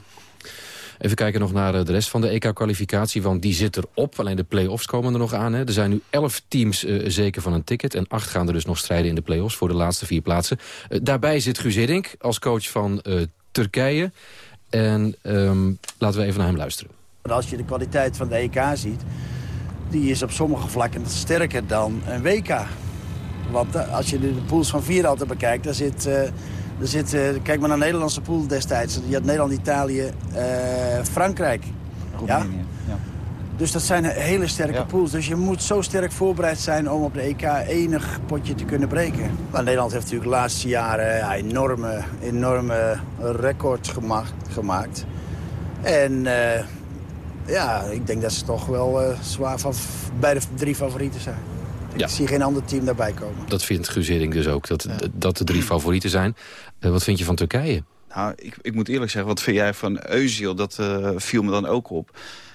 Speaker 23: Even kijken nog naar eh, de rest van de EK-kwalificatie, want die zit erop. Alleen de play-offs komen er nog aan. Hè. Er zijn nu elf teams eh, zeker van een ticket. En acht gaan er dus nog strijden in de play-offs voor de laatste vier plaatsen. Eh, daarbij zit Guus Hiddink als coach van eh, Turkije. En ehm, laten we even naar hem luisteren.
Speaker 29: Maar Als je de kwaliteit van de EK ziet, die is op sommige vlakken sterker dan een WK. Want eh, als je de pools van vier altijd bekijkt, daar zit, eh, daar zit eh, kijk maar naar de Nederlandse pool destijds. Je had Nederland, Italië, eh, Frankrijk. Ja?
Speaker 27: ja.
Speaker 29: Dus dat zijn hele sterke pools. Dus je moet zo sterk voorbereid zijn om op de EK enig potje te kunnen breken. Maar Nederland heeft natuurlijk de laatste jaren ja, enorme, enorme records gemaakt. gemaakt. En uh, ja, ik denk dat ze toch wel uh, zwaar van bij de drie favorieten zijn. Ik zie geen ander team daarbij komen.
Speaker 30: Dat vindt Guus dus ook, dat, dat de drie favorieten zijn. Uh, wat vind je van Turkije?
Speaker 27: Nou, ik, ik moet eerlijk zeggen, wat vind jij van Özil? Dat viel me dan ook op.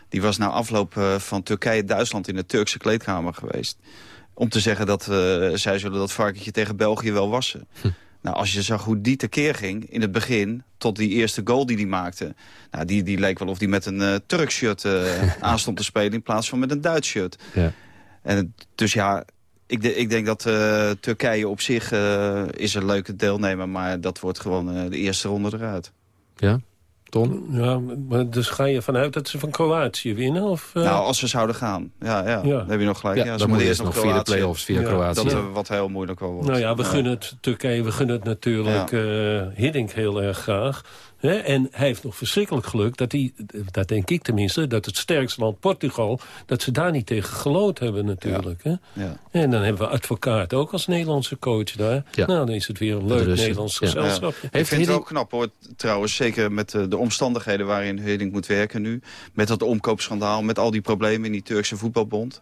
Speaker 27: Die was na afloop uh, van Turkije-Duitsland in de Turkse kleedkamer geweest. Om te zeggen dat uh, zij zullen dat varkentje tegen België wel wassen. Hm. Nou, als je zag hoe die tekeer ging in het begin... tot die eerste goal die hij maakte... Nou, die, die leek wel of hij met een uh, Turk shirt uh, aan stond te spelen... in plaats van met een Duits shirt. Ja. En, dus ja, ik, de, ik denk dat uh, Turkije op zich is een leuke deelnemer... maar dat wordt gewoon de eerste ronde eruit.
Speaker 30: Ja?
Speaker 28: Ja, maar dus ga je vanuit dat ze van Kroatië winnen? Of,
Speaker 27: uh... Nou, als ze zouden gaan. Ja, ja. Dan heb je nog gelijk.
Speaker 30: Ja, ja, dan moet eerst nog via de play-offs via Kroatië.
Speaker 27: Dat uh, wat heel moeilijk wel wordt.
Speaker 28: Nou ja, we gunnen het Turkije, we gunnen het natuurlijk uh, Hiddink heel erg graag. En hij heeft nog verschrikkelijk geluk, dat, hij, dat denk ik tenminste... dat het sterkste land Portugal, dat ze daar niet tegen gelood hebben natuurlijk. Ja. Ja. En dan hebben we advocaat ook als Nederlandse coach daar. Nou, dan is het weer een leuk Nederlands gezelschap.
Speaker 27: Ik vind het ook knap hoor, trouwens. Zeker met de, de omstandigheden waarin Hiddink moet werken nu. Met dat omkoopschandaal, met al die problemen in die Turkse voetbalbond.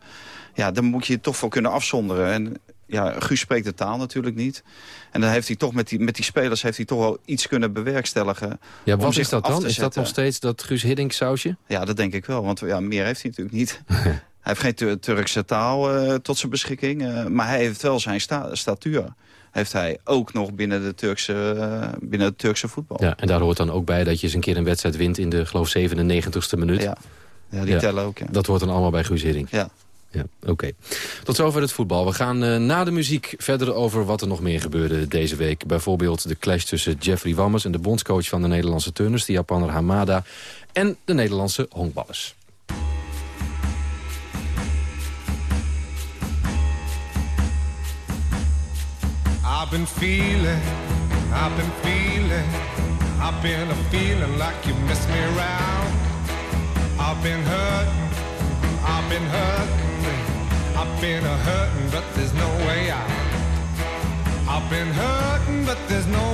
Speaker 27: Ja, dan moet je je toch wel kunnen afzonderen. En ja, Guus spreekt de taal natuurlijk niet. En dan heeft hij toch met die, met die spelers heeft hij toch wel iets kunnen bewerkstelligen.
Speaker 30: Ja, wat is dat dan? Is dat nog steeds dat Guus Hiddink sausje?
Speaker 27: Ja, dat denk ik wel. Want ja, meer heeft hij natuurlijk niet. hij heeft geen Turkse taal uh, tot zijn beschikking. Uh, maar hij heeft wel zijn sta statuur. Heeft hij ook nog binnen, de Turkse, uh, binnen het Turkse voetbal.
Speaker 30: Ja, en daar hoort dan ook bij dat je eens een keer een wedstrijd wint in de geloof 97ste minuut.
Speaker 27: Ja, ja die tellen ook. Ja.
Speaker 30: Dat hoort dan allemaal bij Guus Hiddink.
Speaker 27: Ja.
Speaker 30: Ja, oké. Tot zover het voetbal. We gaan uh, na de muziek verder over wat er nog meer gebeurde deze week. Bijvoorbeeld de clash tussen Jeffrey Wammers en de bondscoach van de Nederlandse turners, de Japaner Hamada, en de Nederlandse honkballers. I've been feeling, I've been feeling, I've been a feeling like you me around. I've been hurting, I've been hurting. I've been hurting, but there's no way out. I've been hurting, but there's no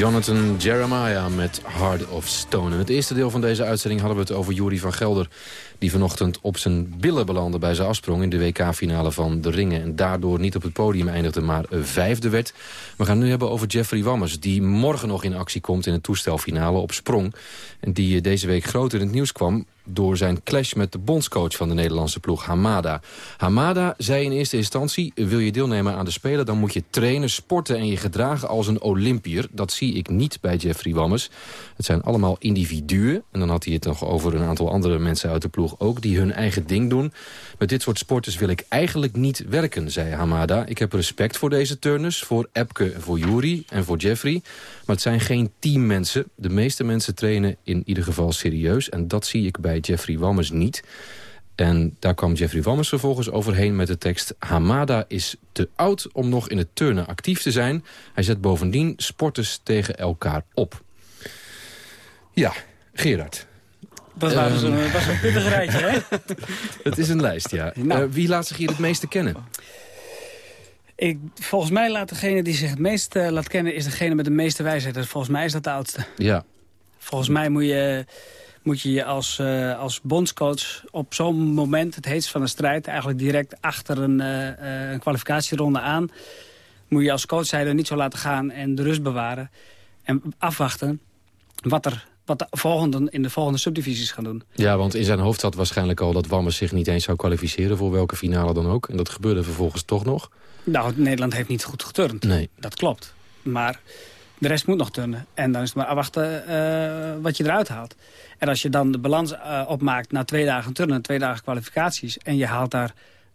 Speaker 23: Jonathan Jeremiah met Heart of Stone. In het eerste deel van deze uitzending hadden we het over Jury van Gelder... die vanochtend op zijn billen belandde bij zijn afsprong... in de WK-finale van de ringen. En daardoor niet op het podium eindigde, maar vijfde werd. We gaan nu hebben over Jeffrey Wammers... die morgen nog in actie komt in het toestelfinale op sprong. En die deze week groot in het nieuws kwam door zijn clash met de bondscoach van de Nederlandse ploeg, Hamada. Hamada zei in eerste instantie, wil je deelnemen aan de Spelen... dan moet je trainen, sporten en je gedragen als een Olympier. Dat zie ik niet bij Jeffrey Wammers. Het zijn allemaal individuen. En dan had hij het nog over een aantal andere mensen uit de ploeg ook... die hun eigen ding doen. Met dit soort sporters wil ik eigenlijk niet werken, zei Hamada. Ik heb respect voor deze turners, voor Epke, voor Juri en voor Jeffrey. Maar het zijn geen teammensen. De meeste mensen trainen in ieder geval serieus. En dat zie ik bij Jeffrey Wammers niet. En daar kwam Jeffrey Wammers vervolgens overheen met de tekst... Hamada is te oud om nog in het turnen actief te zijn. Hij zet bovendien sporters tegen elkaar op. Ja, Gerard.
Speaker 31: Dat was um, een, was een pittig rijtje, hè?
Speaker 23: het is een lijst, ja. Nou. Uh, wie laat zich hier het meeste kennen?
Speaker 31: Ik, volgens mij laat degene die zich het meest uh, laat kennen... is degene met de meeste wijsheid. Dus volgens mij is dat de oudste.
Speaker 23: Ja.
Speaker 31: Volgens mij moet je moet je je als, uh, als bondscoach op zo'n moment, het heetst van de strijd... eigenlijk direct achter een, uh, een kwalificatieronde aan... moet je als coach zijde niet zo laten gaan en de rust bewaren... en afwachten wat er wat de volgende, in de volgende subdivisies gaan doen.
Speaker 23: Ja, want in zijn hoofd zat waarschijnlijk al dat Wammers zich niet eens zou kwalificeren... voor welke finale dan ook. En dat gebeurde vervolgens toch nog.
Speaker 31: Nou, Nederland heeft niet goed geturnd.
Speaker 23: Nee.
Speaker 31: Dat klopt. Maar de rest moet nog turnen. En dan is het maar afwachten uh, wat je eruit haalt. En als je dan de balans uh, opmaakt na twee dagen turnen... twee dagen kwalificaties... en je haalt daar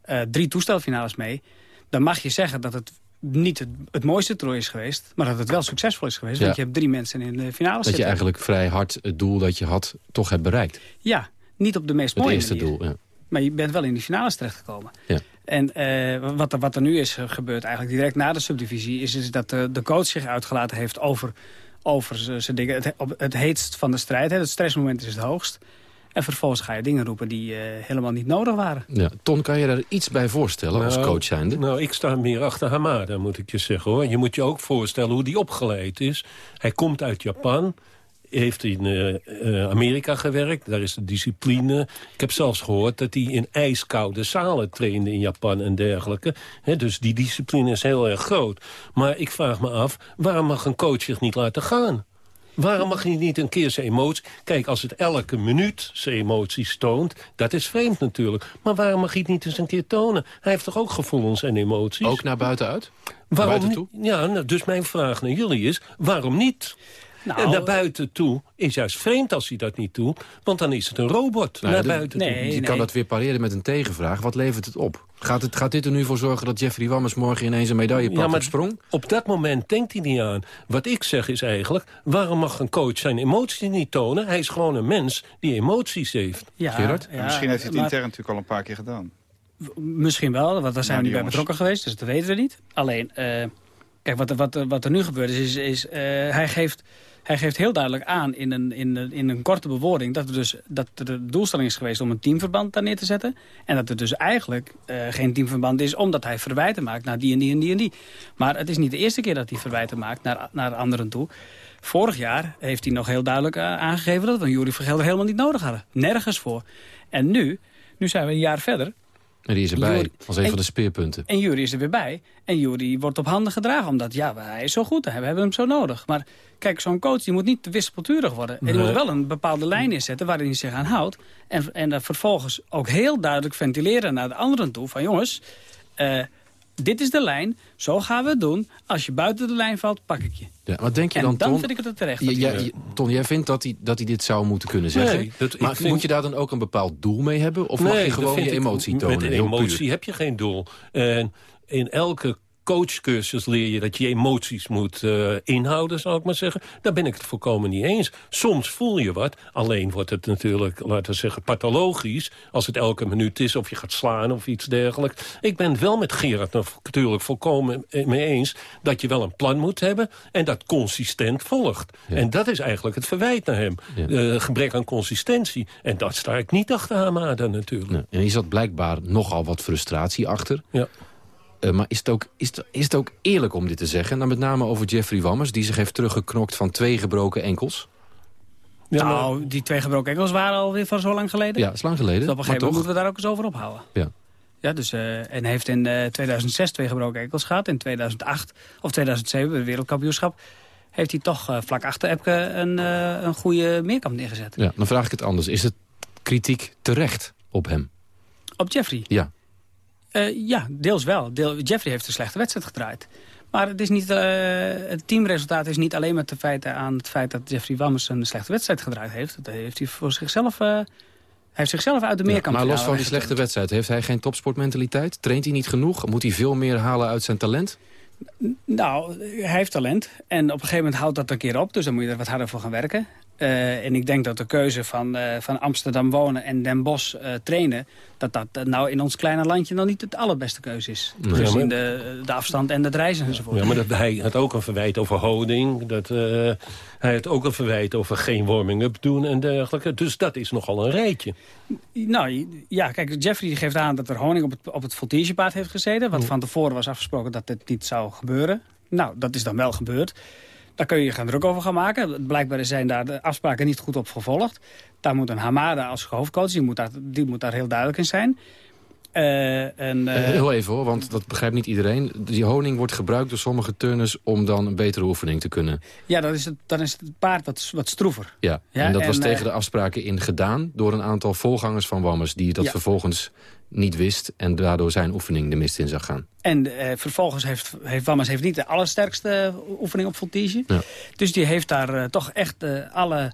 Speaker 31: uh, drie toestelfinales mee... dan mag je zeggen dat het niet het, het mooiste toernooi is geweest... maar dat het wel succesvol is geweest. Ja. Want je hebt drie mensen in de finale
Speaker 23: Dat je eigenlijk vrij hard het doel dat je had toch hebt bereikt.
Speaker 31: Ja, niet op de meest mooie
Speaker 23: Het eerste
Speaker 31: manier.
Speaker 23: doel, ja.
Speaker 31: Maar je bent wel in die finales terechtgekomen.
Speaker 23: Ja.
Speaker 31: En uh, wat, er, wat er nu is gebeurd, eigenlijk direct na de subdivisie... is, is dat de, de coach zich uitgelaten heeft over, over zijn dingen. Het, op, het heetst van de strijd, hè, het stressmoment is het hoogst. En vervolgens ga je dingen roepen die uh, helemaal niet nodig waren.
Speaker 23: Ja. Ton, kan je daar iets bij voorstellen nou, als coach zijnde?
Speaker 28: Nou, ik sta meer achter Hamada, moet ik je zeggen. hoor. Je moet je ook voorstellen hoe die opgeleid is. Hij komt uit Japan heeft in uh, uh, Amerika gewerkt. Daar is de discipline. Ik heb zelfs gehoord dat hij in ijskoude zalen trainde in Japan en dergelijke. He, dus die discipline is heel erg groot. Maar ik vraag me af, waarom mag een coach zich niet laten gaan? Waarom mag hij niet een keer zijn emotie... Kijk, als het elke minuut zijn emoties toont, dat is vreemd natuurlijk. Maar waarom mag hij het niet eens een keer tonen? Hij heeft toch ook gevoelens en emoties?
Speaker 23: Ook naar buiten uit?
Speaker 28: Waarom
Speaker 23: buiten toe?
Speaker 28: Ja, nou, dus mijn vraag naar jullie is, waarom niet? Nou, en naar buiten toe is juist vreemd als hij dat niet doet. Want dan is het een robot
Speaker 23: nou,
Speaker 28: naar buiten
Speaker 23: nee,
Speaker 28: toe.
Speaker 23: Je
Speaker 31: nee.
Speaker 23: kan dat weer pareren met een tegenvraag. Wat levert het op? Gaat, het, gaat dit er nu voor zorgen dat Jeffrey Wammers morgen ineens een medaille pakt
Speaker 28: ja, maar
Speaker 23: op sprong?
Speaker 28: Op dat moment denkt hij niet aan. Wat ik zeg is eigenlijk, waarom mag een coach zijn emoties niet tonen? Hij is gewoon een mens die emoties heeft.
Speaker 31: Ja,
Speaker 23: Gerard?
Speaker 31: ja,
Speaker 27: Misschien heeft hij het
Speaker 31: maar-
Speaker 27: intern natuurlijk al een paar keer gedaan.
Speaker 31: Misschien wel, want daar zijn
Speaker 27: Nou,
Speaker 31: we
Speaker 27: die
Speaker 31: niet bij betrokken geweest, dus dat weten we niet. Alleen, eh, kijk, wat, er- wat, wat er nu gebeurt is, is, is eh, hij, geeft, hij geeft heel duidelijk aan in een, in, een- in een korte bewoording... dat, dus, dat de doelstelling is geweest om een teamverband daar neer te zetten. En dat er dus eigenlijk eh, geen teamverband is omdat hij verwijten maakt naar die en die en die en die. Maar het is niet de eerste keer dat hij verwijten maakt naar, naar anderen toe. Vorig jaar heeft hij nog heel duidelijk eh, aangegeven dat we een Jury Vergelder helemaal niet nodig hadden. Nergens voor. En nu, nu zijn we een jaar verder...
Speaker 23: En die is erbij
Speaker 31: Jury-
Speaker 23: als een
Speaker 31: en-
Speaker 23: van de speerpunten.
Speaker 31: En Jury is er weer bij. En Jury wordt op handen gedragen. Omdat, ja, hij is zo goed. We hebben hem zo nodig. Maar kijk, zo'n coach die moet niet te wispelturig worden. En die
Speaker 28: Nee.
Speaker 31: moet wel een bepaalde lijn inzetten waarin hij zich aan houdt. En, en dat vervolgens ook heel duidelijk ventileren naar de anderen toe. Van jongens, eh, dit is de lijn. Zo gaan we het doen. Als je buiten de lijn valt, pak ik je.
Speaker 23: Ja, wat denk je
Speaker 31: en
Speaker 23: dan,
Speaker 31: dan
Speaker 23: Ton?
Speaker 31: vind ik het terecht.
Speaker 23: Ja,
Speaker 31: dat
Speaker 23: ja,
Speaker 31: hij-
Speaker 23: ja, Ton, jij vindt dat hij, dat hij dit zou moeten kunnen zeggen.
Speaker 28: Nee, dat- ik
Speaker 23: maar
Speaker 28: vind-
Speaker 23: moet je daar dan ook een bepaald doel mee hebben? Of mag je gewoon je
Speaker 28: ik-
Speaker 23: emotie tonen?
Speaker 28: Met een
Speaker 23: puur?
Speaker 28: emotie heb je geen doel. En in elke coachcursus leer je dat je emoties moet eh, inhouden, zou ik maar zeggen. Daar ben ik het volkomen niet eens. Soms voel je wat, alleen wordt het natuurlijk, laten we zeggen, pathologisch... als het elke minuut is of je gaat slaan of iets dergelijks. Ik ben het wel met Gerard natuurlijk volkomen mee eens... dat je wel een plan moet hebben en dat consistent volgt. En dat is eigenlijk het verwijt naar hem. Eh, gebrek aan consistentie. En dat sta ik niet achter Hamada natuurlijk.
Speaker 23: En hier zat blijkbaar nogal wat frustratie achter.
Speaker 28: Ja.
Speaker 23: Uh, maar is het, ook, is, het, is het ook eerlijk om dit te zeggen? Dan met name over Jeffrey Wammers, die zich heeft teruggeknokt van twee gebroken enkels.
Speaker 31: Ja, nou, die twee gebroken enkels waren alweer van zo lang geleden.
Speaker 23: Ja, dat is lang geleden. Dus
Speaker 31: op een gegeven moment moeten we daar ook eens over ophouden.
Speaker 23: Ja.
Speaker 31: Ja, dus, uh, en heeft in uh, 2006 twee gebroken enkels gehad. In 2008 of 2007, het wereldkampioenschap heeft hij toch uh, vlak achter Epke een, uh, een goede meerkamp neergezet.
Speaker 23: Ja, dan vraag ik het anders. Is het kritiek terecht op hem?
Speaker 31: Op Jeffrey?
Speaker 23: Ja.
Speaker 31: Uh, ja, deels wel. Deel, Jeffrey heeft een slechte wedstrijd gedraaid. Maar het, is niet, het teamresultaat is niet alleen maar te feiten aan het feit dat Jeffrey Wammers een slechte wedstrijd gedraaid heeft. Dat heeft hij voor zichzelf... hij heeft zichzelf uit de meerkamp
Speaker 23: ja, Maar los van die slechte wedstrijd, heeft hij geen topsportmentaliteit? Traint hij niet genoeg? Moet hij veel meer halen uit zijn talent?
Speaker 31: Nou, hij heeft talent. En op een gegeven moment houdt dat een keer op. Dus dan moet je er wat harder voor gaan werken. Uh, en ik denk dat de keuze van, uh, van Amsterdam wonen en Den Bosch uh, trainen... dat dat nou in ons kleine landje nog niet het allerbeste keuze is. Dus in de, de afstand en het reizen enzovoort.
Speaker 28: Ja, maar dat, hij had ook een verwijt over houding. Dat, hij had ook een verwijt over geen warming-up doen en dergelijke. Dus dat is nogal een rijtje.
Speaker 31: Nou, ja, kijk, Jeffrey geeft aan dat er honing op het, op het voltigepaard heeft gezeten. Wat van tevoren was afgesproken dat dit niet zou gebeuren. Nou, dat is dan wel gebeurd. Daar kun je gaan druk over gaan maken. Blijkbaar zijn daar de afspraken niet goed op gevolgd. Daar moet een Hamada als hoofdcoach, die moet daar, die moet daar heel duidelijk in zijn.
Speaker 23: Uh, en, uh... Heel even hoor, want dat begrijpt niet iedereen. Die honing wordt gebruikt door sommige turners om dan een betere oefening te kunnen.
Speaker 31: Ja, dan is het, dan is het paard wat, wat stroever.
Speaker 23: Ja, ja en dat was tegen de afspraken in gedaan door een aantal voorgangers van Wammers... die dat vervolgens niet wist en daardoor zijn oefening de mist in zag gaan.
Speaker 31: En uh, vervolgens heeft, heeft Wammers heeft niet de allersterkste oefening op voltige. Ja. Dus die heeft daar toch echt alle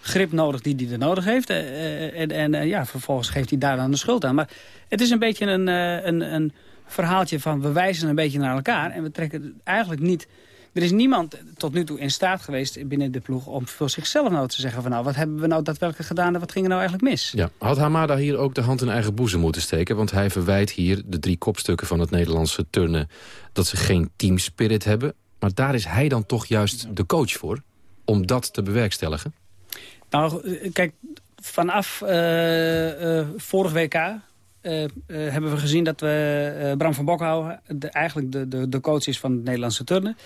Speaker 31: grip nodig die hij er nodig heeft. en en ja, vervolgens geeft hij daar dan de schuld aan. Maar het is een beetje een, een, een verhaaltje van we wijzen een beetje naar elkaar. En we trekken eigenlijk niet... Er is niemand tot nu toe in staat geweest binnen de ploeg... om voor zichzelf nou te zeggen van nou, wat hebben we nou daadwerkelijk gedaan... en wat ging er nou eigenlijk mis?
Speaker 23: Ja. Had Hamada hier ook de hand in eigen boezem moeten steken? Want hij verwijt hier de drie kopstukken van het Nederlandse turnen... dat ze geen teamspirit hebben. Maar daar is hij dan toch juist de coach voor? Om dat te bewerkstelligen?
Speaker 31: Nou, kijk, vanaf uh, uh, vorig WK hebben we gezien dat we Bram van Bokhouden... eigenlijk de, de, de coach is van het Nederlandse turnen.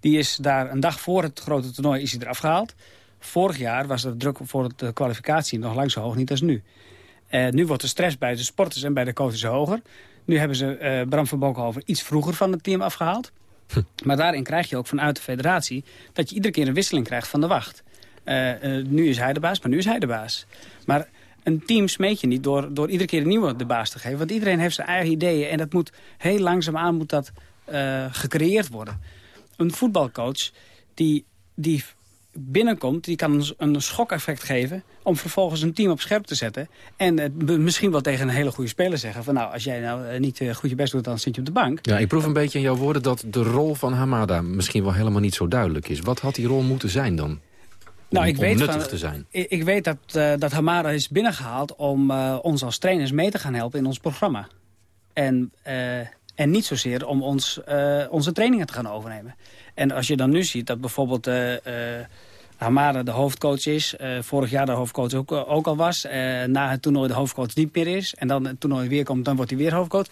Speaker 31: Die is daar een dag voor het grote toernooi is hij eraf gehaald. Vorig jaar was de druk voor de kwalificatie nog lang zo hoog niet als nu. nu wordt de stress bij de sporters en bij de coaches hoger. Nu hebben ze Bram van Bokhouden iets vroeger van het team afgehaald. Hm. Maar daarin krijg je ook vanuit de federatie... dat je iedere keer een wisseling krijgt van de wacht. Nu is hij de baas, maar nu is hij de baas. Maar een team smeet je niet door, door iedere keer een nieuwe de baas te geven. Want iedereen heeft zijn eigen ideeën. En dat moet heel langzaamaan moet dat, uh, gecreëerd worden. Een voetbalcoach die, die binnenkomt, die kan een schokeffect geven... om vervolgens een team op scherp te zetten. En misschien wel tegen een hele goede speler zeggen... van nou, als jij nou niet goed je best doet, dan zit je op de bank.
Speaker 23: Ja, ik proef een beetje in jouw woorden dat de rol van Hamada... misschien wel helemaal niet zo duidelijk is. Wat had die rol moeten zijn dan? Nou, ik weet van, te zijn?
Speaker 31: Ik, weet dat, uh, dat Hamada is binnengehaald om uh, ons als trainers mee te gaan helpen in ons programma. En, uh, en niet zozeer om ons, onze trainingen te gaan overnemen. En als je dan nu ziet dat bijvoorbeeld Hamada de hoofdcoach is... vorig jaar de hoofdcoach ook, ook al was... na het toernooi de hoofdcoach niet meer is... en dan het toernooi weer komt, dan wordt hij weer hoofdcoach...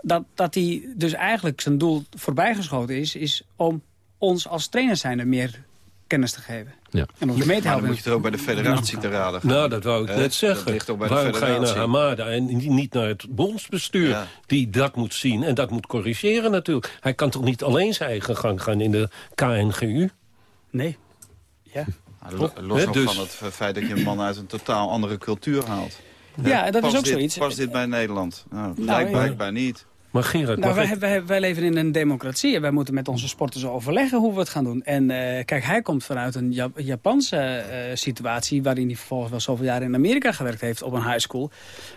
Speaker 31: dat, dat hij dus eigenlijk zijn doel voorbijgeschoten is... is om ons als trainers zijn er meer kennis te geven.
Speaker 23: Ja.
Speaker 31: En ons mee te helpen.
Speaker 27: dan moet je er ook bij de federatie te raden
Speaker 28: Nou, dat wou ik net zeggen. ligt ook bij Waarom de ga je naar Hamada en niet naar het bondsbestuur... die dat moet zien en dat moet corrigeren natuurlijk. Hij kan toch niet alleen zijn eigen gang gaan in de KNGU?
Speaker 31: Nee. Ja.
Speaker 27: Los He, dus. van het feit dat je een man uit een totaal andere cultuur haalt.
Speaker 31: Ja, dat is ook zoiets.
Speaker 27: Past dit bij Nederland? Nou, nou blijkbaar niet.
Speaker 28: Maar Gerard,
Speaker 31: nou, wij, wij, wij, leven in een democratie en wij moeten met onze sporters overleggen hoe we het gaan doen. En uh, kijk, hij komt vanuit een Jap Japanse uh, situatie... waarin hij vervolgens wel zoveel jaar in Amerika gewerkt heeft op een high school.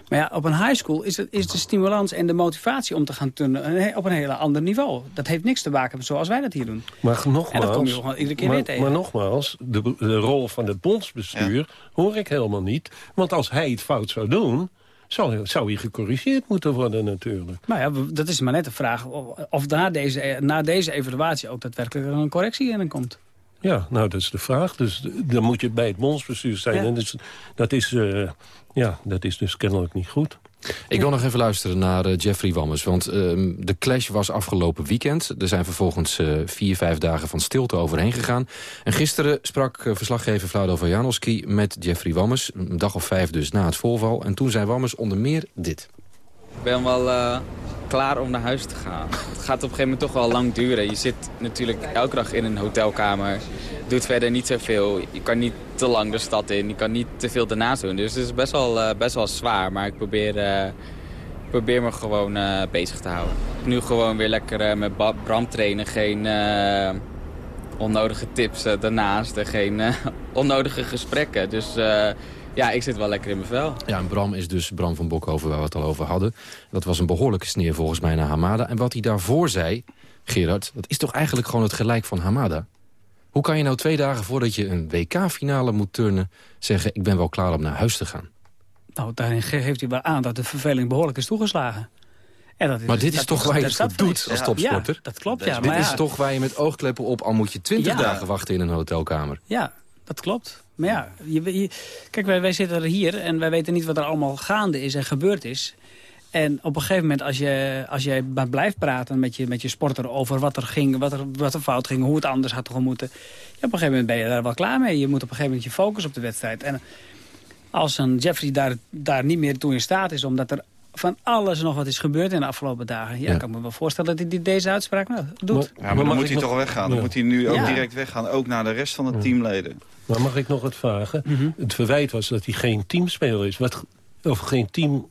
Speaker 31: Maar ja, op een high school is, het, is de stimulans en de motivatie om te gaan turnen op een hele ander niveau. Dat heeft niks te maken met zoals wij dat hier doen.
Speaker 28: Maar nogmaals, en
Speaker 31: dat kom je gewoon iedere keer
Speaker 28: maar,
Speaker 31: weer tegen.
Speaker 28: Maar nogmaals, de, de rol van het bondsbestuur hoor ik helemaal niet. Want als hij het fout zou doen zou, zou hij gecorrigeerd moeten worden natuurlijk.
Speaker 31: Nou ja, dat is maar net de vraag of na deze, na deze evaluatie ook daadwerkelijk een correctie in komt.
Speaker 28: Ja, nou dat is de vraag. Dus dan moet je bij het bondsbestuur zijn. En dus, dat, is, uh, ja, dat is dus kennelijk niet goed.
Speaker 23: Ik wil nog even luisteren naar uh, Jeffrey Wammes. Want uh, de clash was afgelopen weekend. Er zijn vervolgens uh, vier, vijf dagen van stilte overheen gegaan. En gisteren sprak verslaggever Vlado Janowski met Jeffrey Wammes. Een dag of vijf dus na het voorval. En toen zei Wammes onder meer dit.
Speaker 32: Ik ben wel klaar om naar huis te gaan. Het gaat op een gegeven moment toch wel lang duren. Je zit natuurlijk elke dag in een hotelkamer. Doet verder niet zoveel. Je kan niet te lang de stad in. Je kan niet te veel daarnaast doen. Dus het is best wel, uh, best wel zwaar. Maar ik probeer, uh, probeer me gewoon bezig te houden. Nu gewoon weer lekker met Bram trainen. Geen onnodige tips daarnaast. En geen onnodige gesprekken. Dus ja, ik zit wel lekker in mijn vel.
Speaker 23: Ja, en Bram is dus Bram van Bokhoven waar we het al over hadden. Dat was een behoorlijke sneer volgens mij naar Hamada. En wat hij daarvoor zei, Gerard, dat is toch eigenlijk gewoon het gelijk van Hamada? Hoe kan je nou twee dagen voordat je een WK-finale moet turnen... zeggen, ik ben wel klaar om naar huis te gaan?
Speaker 31: Nou, daarin geeft hij wel aan dat de verveling behoorlijk is toegeslagen.
Speaker 23: En dat is, maar dit is toch waar je het doet als topsporter?
Speaker 31: Ja, dat klopt, ja.
Speaker 23: dit is toch waar je met oogkleppen op... al moet je twintig dagen wachten in een hotelkamer.
Speaker 31: Ja, dat klopt. Maar ja, je, kijk, wij, wij zitten hier en wij weten niet wat er allemaal gaande is en gebeurd is. En op een gegeven moment, als je, als je blijft praten met je, met je sporter... over wat er ging, wat er, wat er fout ging, hoe het anders had gemoeten... Ja, op een gegeven moment ben je daar wel klaar mee. Je moet op een gegeven moment je focus op de wedstrijd. En als een Jeffrey daar, daar niet meer toe in staat is... omdat er van alles nog wat is gebeurd in de afgelopen dagen. Ja, ja. kan me wel voorstellen dat hij deze uitspraak nou, doet.
Speaker 27: Ja, maar, dan moet hij toch weggaan. Dan moet hij nu ook direct weggaan. Ook naar de rest van de teamleden.
Speaker 28: Maar mag ik nog wat vragen? Mhm. Het verwijt was dat hij geen teamspeler is. Wat, of geen team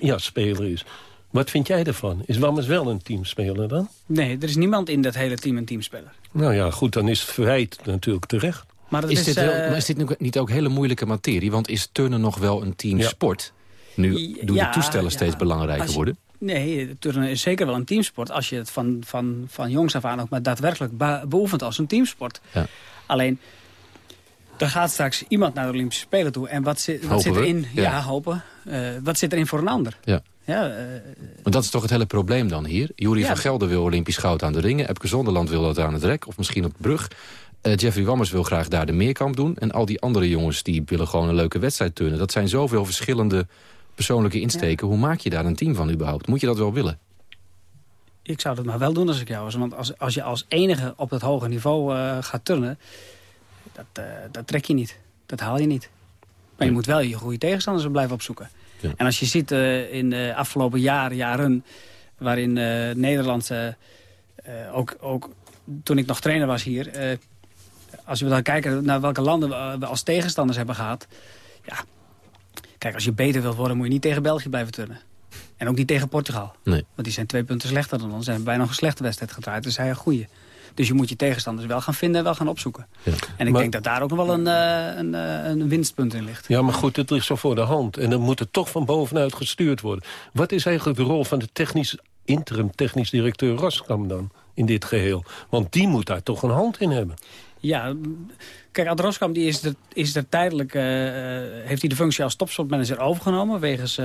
Speaker 28: ja, speler is. Wat vind jij ervan? Is Wammers wel een teamspeler dan?
Speaker 31: Nee, er is niemand in dat hele team een teamspeler.
Speaker 28: Nou ja, goed, dan is het verwijt natuurlijk terecht.
Speaker 23: Maar, is, is, dit uh... is, dit niet ook hele moeilijke materie? Want is turnen nog wel een teamsport? Nu doen de toestellen steeds belangrijker worden.
Speaker 31: Nee, turnen is zeker wel een teamsport... als je het van, van, van jongs af aan ook maar daadwerkelijk beoefent als een teamsport. Alleen, er gaat straks iemand naar de Olympische Spelen toe. En wat, zit, wat zit erin? Ja, ja hopen. Uh, wat zit erin voor een ander?
Speaker 23: Ja. Ja, uh, maar dat is toch het hele probleem dan hier? Jury van Gelder wil Olympisch goud aan de ringen. Epke Zonderland wil dat aan het rek. Of misschien op de brug. Uh, Jeffrey Wammers wil graag daar de meerkamp doen. En al die andere jongens die willen gewoon een leuke wedstrijd turnen. Dat zijn zoveel verschillende persoonlijke insteken. Hoe maak je daar een team van überhaupt? Moet je dat wel willen?
Speaker 31: Ik zou dat maar wel doen als ik jou was. Want als, als je als enige op dat hoge niveau gaat turnen dat, uh, dat trek je niet. Dat haal je niet. Maar je moet wel je goede tegenstanders blijven opzoeken. Ja. En als je ziet uh, in de afgelopen jaren, jaren... waarin Nederland, ook, ook toen ik nog trainer was hier... als we dan kijken naar welke landen we als tegenstanders hebben gehad... ja, kijk, als je beter wilt worden moet je niet tegen België blijven turnen. En ook niet tegen Portugal.
Speaker 23: Nee.
Speaker 31: Want die zijn twee punten slechter dan ons. Ze hebben bijna nog een slechte wedstrijd gedraaid. Dus hij een goede. Dus je moet je tegenstanders wel gaan vinden en wel gaan opzoeken. Ja. En ik denk dat daar ook nog wel een, uh, een, uh, een, winstpunt in ligt.
Speaker 28: Ja, maar goed, het ligt zo voor de hand. En dan moet het toch van bovenuit gestuurd worden. Wat is eigenlijk de rol van de technisch, interim technisch directeur Roskam dan in dit geheel? Want die moet daar toch een hand in hebben.
Speaker 31: Ja, kijk, Ad Roskam die is er, is er tijdelijk... Uh, heeft hij de functie als topsportmanager overgenomen... wegens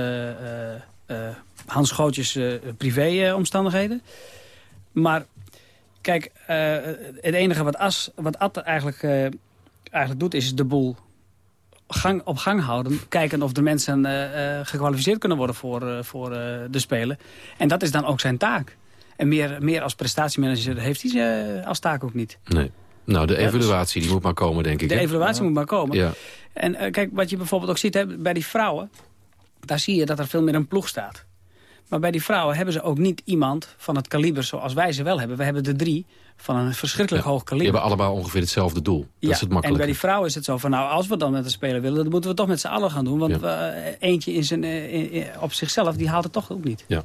Speaker 31: Hans Gootjes privéomstandigheden. maar Kijk, uh, het enige wat, As, wat Ad eigenlijk, uh, eigenlijk doet, is de boel gang, op gang houden. Kijken of de mensen uh, gekwalificeerd kunnen worden voor, voor de Spelen. En dat is dan ook zijn taak. En meer, meer als prestatiemanager heeft hij als taak ook niet.
Speaker 23: Nee. Nou, de dus evaluatie die moet maar komen, denk ik.
Speaker 31: De evaluatie moet maar komen. Ja. En kijk, wat je bijvoorbeeld ook ziet hè, bij die vrouwen... daar zie je dat er veel meer een ploeg staat. Maar bij die vrouwen hebben ze ook niet iemand van het kaliber zoals wij ze wel hebben. We hebben de drie van een verschrikkelijk hoog kaliber.
Speaker 23: Die hebben allemaal ongeveer hetzelfde doel. Dat ja, is het makkelijke.
Speaker 31: En bij die vrouwen is het zo van, nou, als we dan met de speler willen... dan moeten we toch met z'n allen gaan doen. Want eentje in zijn, in, op zichzelf, die haalt het toch ook niet.
Speaker 23: Ja.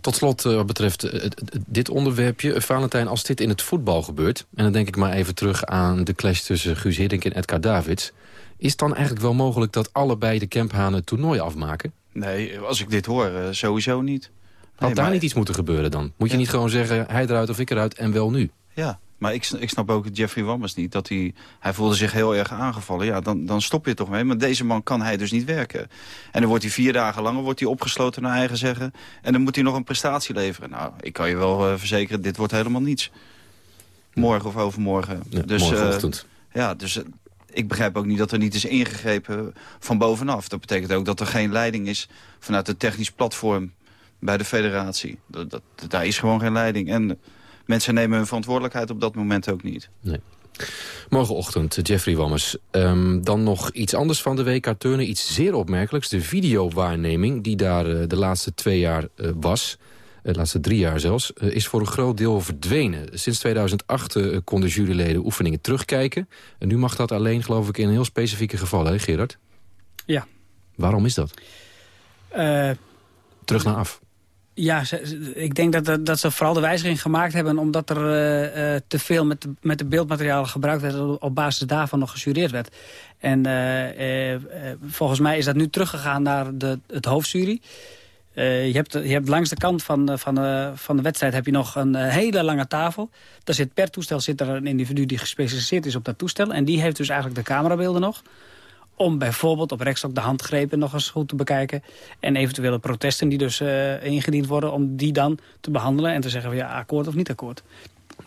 Speaker 23: Tot slot, uh, wat betreft uh, dit onderwerpje. Valentijn, als dit in het voetbal gebeurt... en dan denk ik maar even terug aan de clash tussen Guus Hiddink en Edgar Davids... is het dan eigenlijk wel mogelijk dat allebei de Kemphanen het toernooi afmaken?
Speaker 27: Nee, als ik dit hoor, uh, sowieso niet.
Speaker 23: Had daar niet iets moeten gebeuren dan? Moet je niet gewoon zeggen, hij eruit of ik eruit en wel nu?
Speaker 27: Ja, maar ik, ik snap ook Jeffrey Wammers niet. Dat hij, hij voelde zich heel erg aangevallen. Ja, dan, dan stop je toch mee. Maar deze man kan hij dus niet werken. En dan wordt hij vier dagen langer wordt hij opgesloten naar eigen zeggen. En dan moet hij nog een prestatie leveren. Nou, ik kan je wel uh, verzekeren, dit wordt helemaal niets. Morgen of overmorgen.
Speaker 23: Ja, dus, morgenochtend.
Speaker 27: Uh, ja, dus ik begrijp ook niet dat er niet is ingegrepen van bovenaf. Dat betekent ook dat er geen leiding is vanuit het technisch platform bij de federatie. Dat, dat, daar is gewoon geen leiding. En mensen nemen hun verantwoordelijkheid op dat moment ook niet.
Speaker 23: Nee. Morgenochtend, Jeffrey Wammers. Um, dan nog iets anders van de WK Turnen. Iets zeer opmerkelijks. De videowaarneming die daar uh, de laatste twee jaar uh, was... de laatste drie jaar zelfs, uh, is voor een groot deel verdwenen. Sinds 2008 konden juryleden oefeningen terugkijken. En nu mag dat alleen, geloof ik, in heel specifieke gevallen, hè Gerard?
Speaker 31: Ja.
Speaker 23: Waarom is dat? Terug naar af.
Speaker 31: Ja, ik denk dat, dat ze vooral de wijziging gemaakt hebben... omdat er uh, te veel met met de beeldmaterialen gebruikt werd... op basis daarvan nog gejureerd werd. En uh, volgens mij is dat nu teruggegaan naar de, het hoofdjury. je, hebt, je hebt langs de kant van, van, van de wedstrijd heb je nog een hele lange tafel. Daar zit, per toestel zit er een individu die gespecialiseerd is op dat toestel. En die heeft dus eigenlijk de camerabeelden nog om bijvoorbeeld op rechtstok de handgrepen nog eens goed te bekijken. En eventuele protesten die dus uh, ingediend worden... om die dan te behandelen en te zeggen van ja, akkoord of niet akkoord.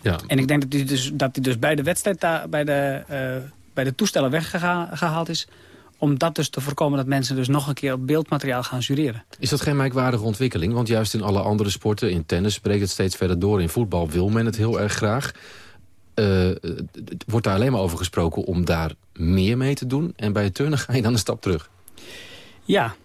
Speaker 31: Ja. En ik denk dat die dus, dat die dus bij de wedstrijd bij de, uh, bij de toestellen weggehaald is om dat dus te voorkomen dat mensen dus nog een keer op beeldmateriaal gaan jureren.
Speaker 23: Is dat geen merkwaardige ontwikkeling? Want juist in alle andere sporten, in tennis breekt het steeds verder door. In voetbal wil men het heel erg graag. Uh, wordt daar alleen maar over gesproken om daar meer mee te doen. En bij het turnen ga je dan een stap terug.
Speaker 31: Ja.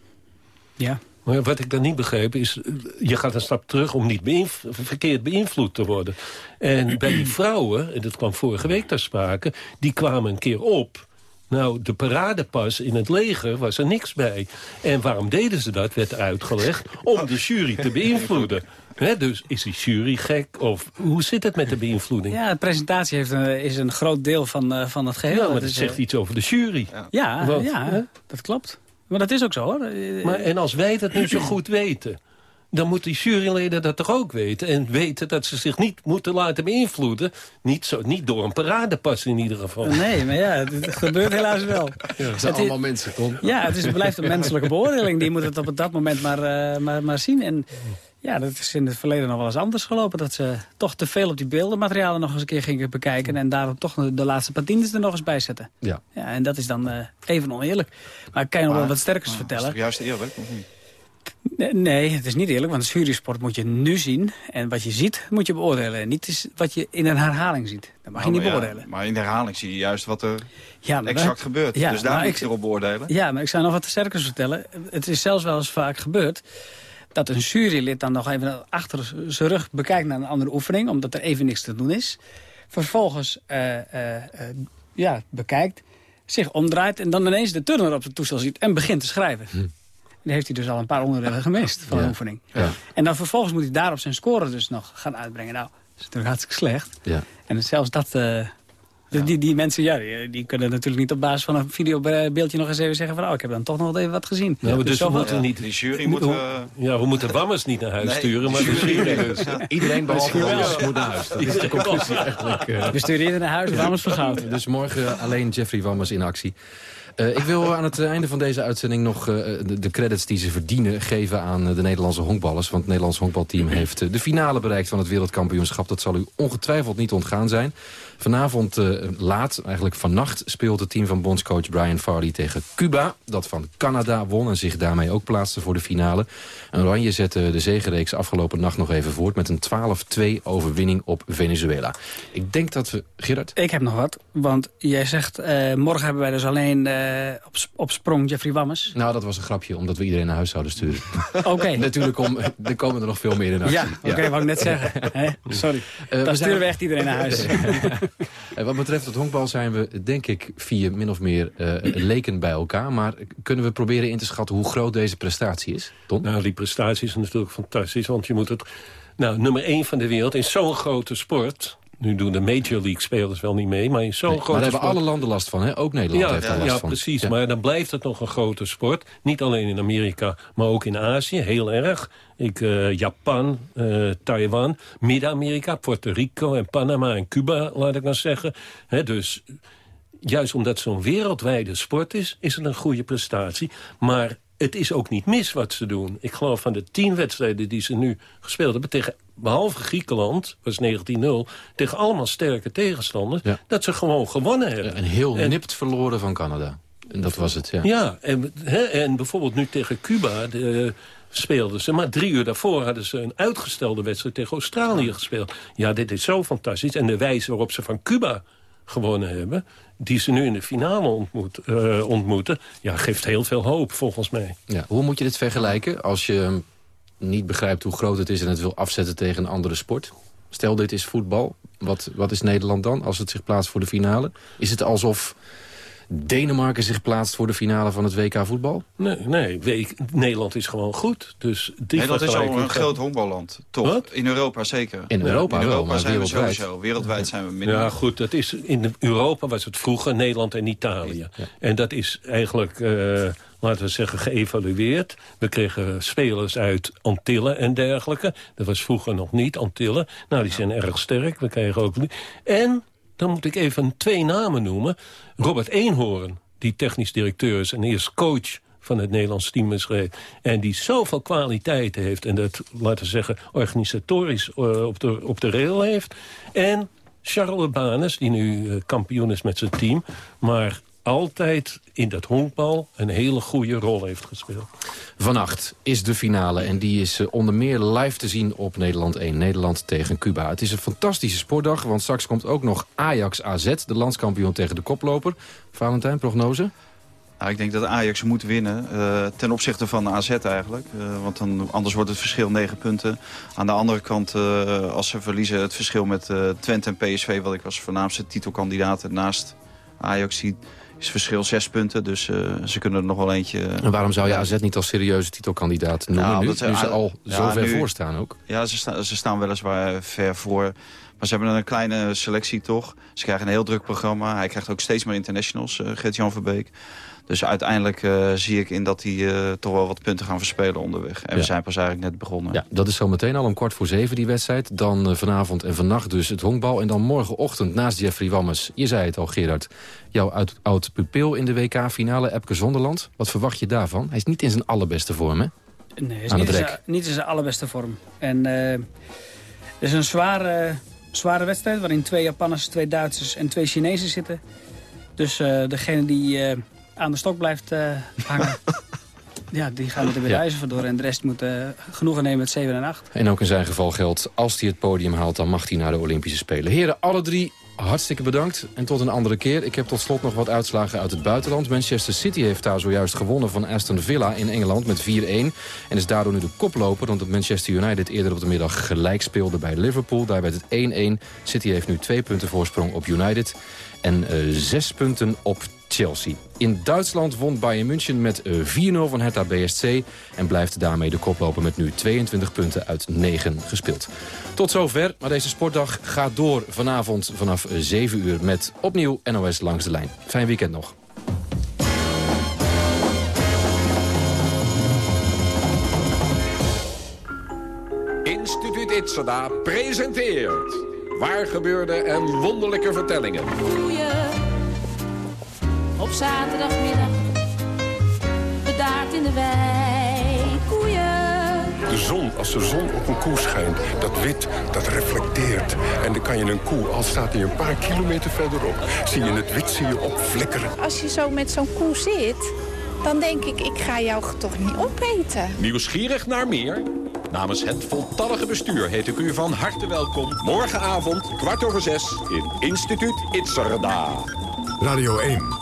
Speaker 31: Ja.
Speaker 28: Maar wat ik dan niet begreep is, je gaat een stap terug om niet beïnv verkeerd beïnvloed te worden. En bij die vrouwen, en dat kwam vorige week ter sprake, die kwamen een keer op. Nou, de paradepas in het leger was er niks bij. En waarom deden ze dat, werd uitgelegd, om de jury te beïnvloeden dus is die jury gek? Of hoe zit het met de beïnvloeding?
Speaker 31: Ja, de presentatie heeft een, is een groot deel van, uh, van het geheel.
Speaker 28: Ja, maar dat zegt iets over de jury.
Speaker 31: Ja, ja, dat klopt. Maar dat is ook zo, hoor.
Speaker 28: Maar, en als wij dat nu zo goed weten dan moeten die juryleden dat toch ook weten. En weten dat ze zich niet moeten laten beïnvloeden. Niet, zo, niet door een paradepas in ieder geval.
Speaker 31: Nee, maar ja, het gebeurt helaas wel.
Speaker 23: Ja, het zijn allemaal mensen, Tom.
Speaker 31: Ja, het, is, het blijft een menselijke beoordeling. Die moet het op dat moment maar, uh, maar, maar zien. En ja, dat is in het verleden nog wel eens anders gelopen. Dat ze toch te veel op die beeldenmaterialen nog eens een keer gingen bekijken. En daarom toch de laatste patines er nog eens bij zetten. Ja. ja en dat is dan uh, even oneerlijk. Maar ik kan je nog wel wat sterkers vertellen. Is
Speaker 27: juist eerlijk, of niet?
Speaker 31: Nee, het is niet eerlijk, want jurysport moet je nu zien. En wat je ziet, moet je beoordelen. Niet wat je in een herhaling ziet. Dat mag je niet beoordelen.
Speaker 27: maar in de herhaling zie je juist wat er ja, exact gebeurt. Ja, dus daar moet je erop beoordelen.
Speaker 31: Ja, maar ik zou nog wat sterkers vertellen. Het is zelfs wel eens vaak gebeurd dat een jurylid dan nog even achter zijn rug bekijkt naar een andere oefening... omdat er even niks te doen is. Vervolgens uh, uh, ja, bekijkt, zich omdraait... en dan ineens de turner op het toestel ziet en begint te schrijven. Hm. Dan heeft hij dus al een paar onderdelen gemist van de oefening. Ja. En dan vervolgens moet hij daarop zijn score dus nog gaan uitbrengen. Nou, dat is natuurlijk hartstikke slecht. Ja. En zelfs dat... Die, die mensen, ja, die, kunnen natuurlijk niet op basis van een videobeeldje nog eens even zeggen van... oh, ik heb dan toch nog even wat gezien.
Speaker 28: Nou, dus we moeten niet...
Speaker 27: Die jury moet... Uh...
Speaker 28: Ja, we moeten Wammers niet naar huis sturen, maar de jury dus.
Speaker 23: Iedereen behalve Wammers moet naar huis. Dat is de conclusie eigenlijk.
Speaker 31: Uh... We sturen iedereen naar huis, Wammers vergoud.
Speaker 23: Dus morgen alleen Jeffrey Wammers in actie. Uh, ik wil aan het einde van deze uitzending nog uh, de, de, credits die ze verdienen geven aan de Nederlandse honkballers. Want het Nederlands honkbalteam heeft de finale bereikt van het wereldkampioenschap. Dat zal u ongetwijfeld niet ontgaan zijn. Vanavond uh, laat, eigenlijk vannacht, speelt het team van bondscoach Brian Farley tegen Cuba. Dat van Canada won en zich daarmee ook plaatste voor de finale. En Oranje zette de zegenreeks afgelopen nacht nog even voort... met een 12-2 overwinning op Venezuela. Ik denk dat we... Gerard?
Speaker 31: Ik heb nog wat, want jij zegt... Uh, morgen hebben wij dus alleen uh, op, op sprong Jeffrey Wammes.
Speaker 23: Nou, dat was een grapje, omdat we iedereen naar huis zouden sturen. Oké. Natuurlijk, om, er komen er nog veel meer in actie.
Speaker 31: Ja, oké, okay, wou ik net zeggen. Sorry, dan we sturen we echt iedereen naar huis.
Speaker 23: En wat betreft het honkbal zijn we, denk ik, vier min of meer uh, leken bij elkaar. Maar kunnen we proberen in te schatten hoe groot deze prestatie is? Ton?
Speaker 28: Nou, die prestatie is natuurlijk fantastisch. Want je moet het... Nou, nummer één van de wereld in zo'n grote sport... Nu doen de Major League spelers wel niet mee, maar in zo'n nee, grote
Speaker 23: Maar daar hebben alle landen last van, hè? Ook Nederland heeft er last
Speaker 28: ja,
Speaker 23: van.
Speaker 28: Precies, ja, precies. Maar dan blijft het nog een grote sport. Niet alleen in Amerika, maar ook in Azië, heel erg. Ik, uh, Japan, uh, Taiwan, Midden-Amerika, Puerto Rico en Panama en Cuba, laat ik maar zeggen. He, dus juist omdat zo'n wereldwijde sport is, is het een goede prestatie. Maar het is ook niet mis wat ze doen. Ik geloof van de tien wedstrijden die ze nu gespeeld hebben... tegen behalve Griekenland, was 19-0... tegen allemaal sterke tegenstanders... dat ze gewoon gewonnen hebben.
Speaker 23: en heel nipt verloren van Canada. En dat was het, ja.
Speaker 28: Ja, en, en bijvoorbeeld nu tegen Cuba... De, speelden ze. Maar drie uur daarvoor hadden ze een uitgestelde wedstrijd tegen Australië gespeeld. Ja, dit is zo fantastisch. En de wijze waarop ze van Cuba gewonnen hebben... die ze nu in de finale ontmoet, uh, ontmoeten... Ja, geeft heel veel hoop, volgens mij.
Speaker 23: Ja, hoe moet je dit vergelijken als je niet begrijpt hoe groot het is... en het wil afzetten tegen een andere sport? Stel, dit is voetbal. Wat, wat is Nederland dan als het zich plaatst voor de finale? Is het alsof Denemarken zich plaatst voor de finale van het WK voetbal?
Speaker 28: Nee, nee Nederland is gewoon goed. Dus die
Speaker 27: Nederland is al een groot honkballand, toch? In Europa zeker.
Speaker 23: In Europa,
Speaker 27: in
Speaker 23: Europa
Speaker 27: zijn
Speaker 23: wereldwijd.
Speaker 27: we sowieso. Wereldwijd zijn we minder.
Speaker 28: Ja, goed. Dat is, in Europa was het vroeger Nederland en Italië. En dat is eigenlijk... Uh, laten we zeggen, geëvalueerd. We kregen spelers uit Antillen en dergelijke. Dat was vroeger nog niet, Antillen. Nou, die zijn erg sterk. We kregen ook... En dan moet ik even twee namen noemen. Robert Eenhoorn, die technisch directeur is en eerst coach van het Nederlands team is geweest. En die zoveel kwaliteiten heeft en dat, laten we zeggen, organisatorisch uh, op, de, op de rail heeft. En Charles Banes, die nu uh, kampioen is met zijn team. Maar altijd in dat honkbal een hele goede rol heeft gespeeld.
Speaker 23: Vannacht is de finale en die is eh, onder meer live te zien op Nederland 1. Nederland tegen Cuba. Het is een fantastische sportdag, want straks komt ook nog Ajax AZ... de landskampioen tegen de koploper. Valentijn, prognose?
Speaker 27: Nou, ik denk dat Ajax moet winnen, uh, ten opzichte van AZ eigenlijk. Uh, want dan, anders wordt het verschil 9 punten. Aan de andere kant, uh, als ze verliezen het verschil met Twente en PSV... wat ik als voornaamste titelkandidaten naast Ajax zie is verschil zes punten, dus uh, ze kunnen er nog wel eentje...
Speaker 23: En waarom zou je AZ niet als serieuze titelkandidaat noemen nou, nu, nu ze al ja, zo ver voor staan ook?
Speaker 27: Ja, ze, sta, ze staan weliswaar ver voor. Maar ze hebben een kleine selectie toch. Ze krijgen een heel druk programma. Hij krijgt ook steeds meer internationals, uh, Gert-Jan Verbeek. Dus uiteindelijk uh, zie ik in dat die uh, toch wel wat punten gaan verspelen onderweg. En ja. we zijn pas eigenlijk net begonnen.
Speaker 23: Ja, dat is zo meteen al om kwart voor zeven die wedstrijd. Dan uh, vanavond en vannacht dus het honkbal. En dan morgenochtend naast Jeffrey Wammes. Je zei het al, Gerard. Jouw oud-pupil in de WK-finale, Epke Zonderland. Wat verwacht je daarvan? Hij is niet in zijn allerbeste vorm, hè?
Speaker 31: Nee, hij is niet in, zijn, niet in, zijn, allerbeste vorm. En het is een zware, zware wedstrijd... waarin twee Japanners, twee Duitsers en twee Chinezen zitten. Dus degene die aan de stok blijft uh, hangen... ja, die gaan met de bewijzen ja. vandoor. En de rest moet genoegen nemen met 7 en 8.
Speaker 23: En ook in zijn geval geldt, als hij het podium haalt... dan mag hij naar de Olympische Spelen. Heren, alle drie hartstikke bedankt. En tot een andere keer. Ik heb tot slot nog wat uitslagen uit het buitenland. Manchester City heeft daar zojuist gewonnen van Aston Villa in Engeland met 4-1. En is daardoor nu de koploper, omdat Manchester United eerder op de middag gelijk speelde bij Liverpool. Daar werd het 1-1. City heeft nu twee punten voorsprong op United. En uh, zes punten op Chelsea. In Duitsland won Bayern München met 4-0 van Hertha BSC... en blijft daarmee de koploper met nu 22 punten uit 9 gespeeld. Tot zover, maar deze sportdag gaat door vanavond vanaf 7 uur... met opnieuw NOS Langs de Lijn. Fijn weekend nog.
Speaker 1: Instituut Itzada presenteert... Waar gebeurde en wonderlijke vertellingen
Speaker 33: op zaterdagmiddag. Bedaard in de wei, koeien.
Speaker 1: De zon, als de zon op een koe schijnt, dat wit, dat reflecteert. En dan kan je een koe, al staat hij een paar kilometer verderop... zie je het wit zie je opflikkeren.
Speaker 34: Als je zo met zo'n koe zit, dan denk ik, ik ga jou toch niet opeten.
Speaker 1: Nieuwsgierig naar meer? Namens het voltallige bestuur heet ik u van harte welkom... morgenavond, kwart over zes, in Instituut Itzerda. Radio 1.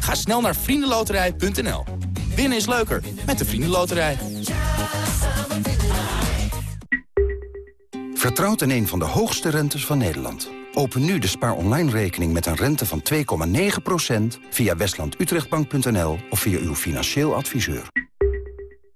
Speaker 35: Ga snel naar vriendenloterij.nl. Winnen is leuker met de Vriendenloterij.
Speaker 22: Vertrouwt in een van de hoogste rentes van Nederland. Open nu de spaar online rekening met een rente van 2,9% via westlandutrechtbank.nl of via uw financieel adviseur.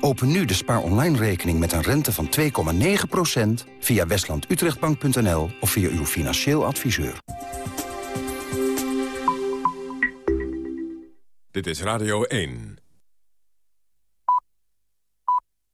Speaker 22: Open nu de Spaar Online rekening met een rente van 2,9% via westlandutrechtbank.nl of via uw financieel adviseur.
Speaker 36: Dit is Radio 1.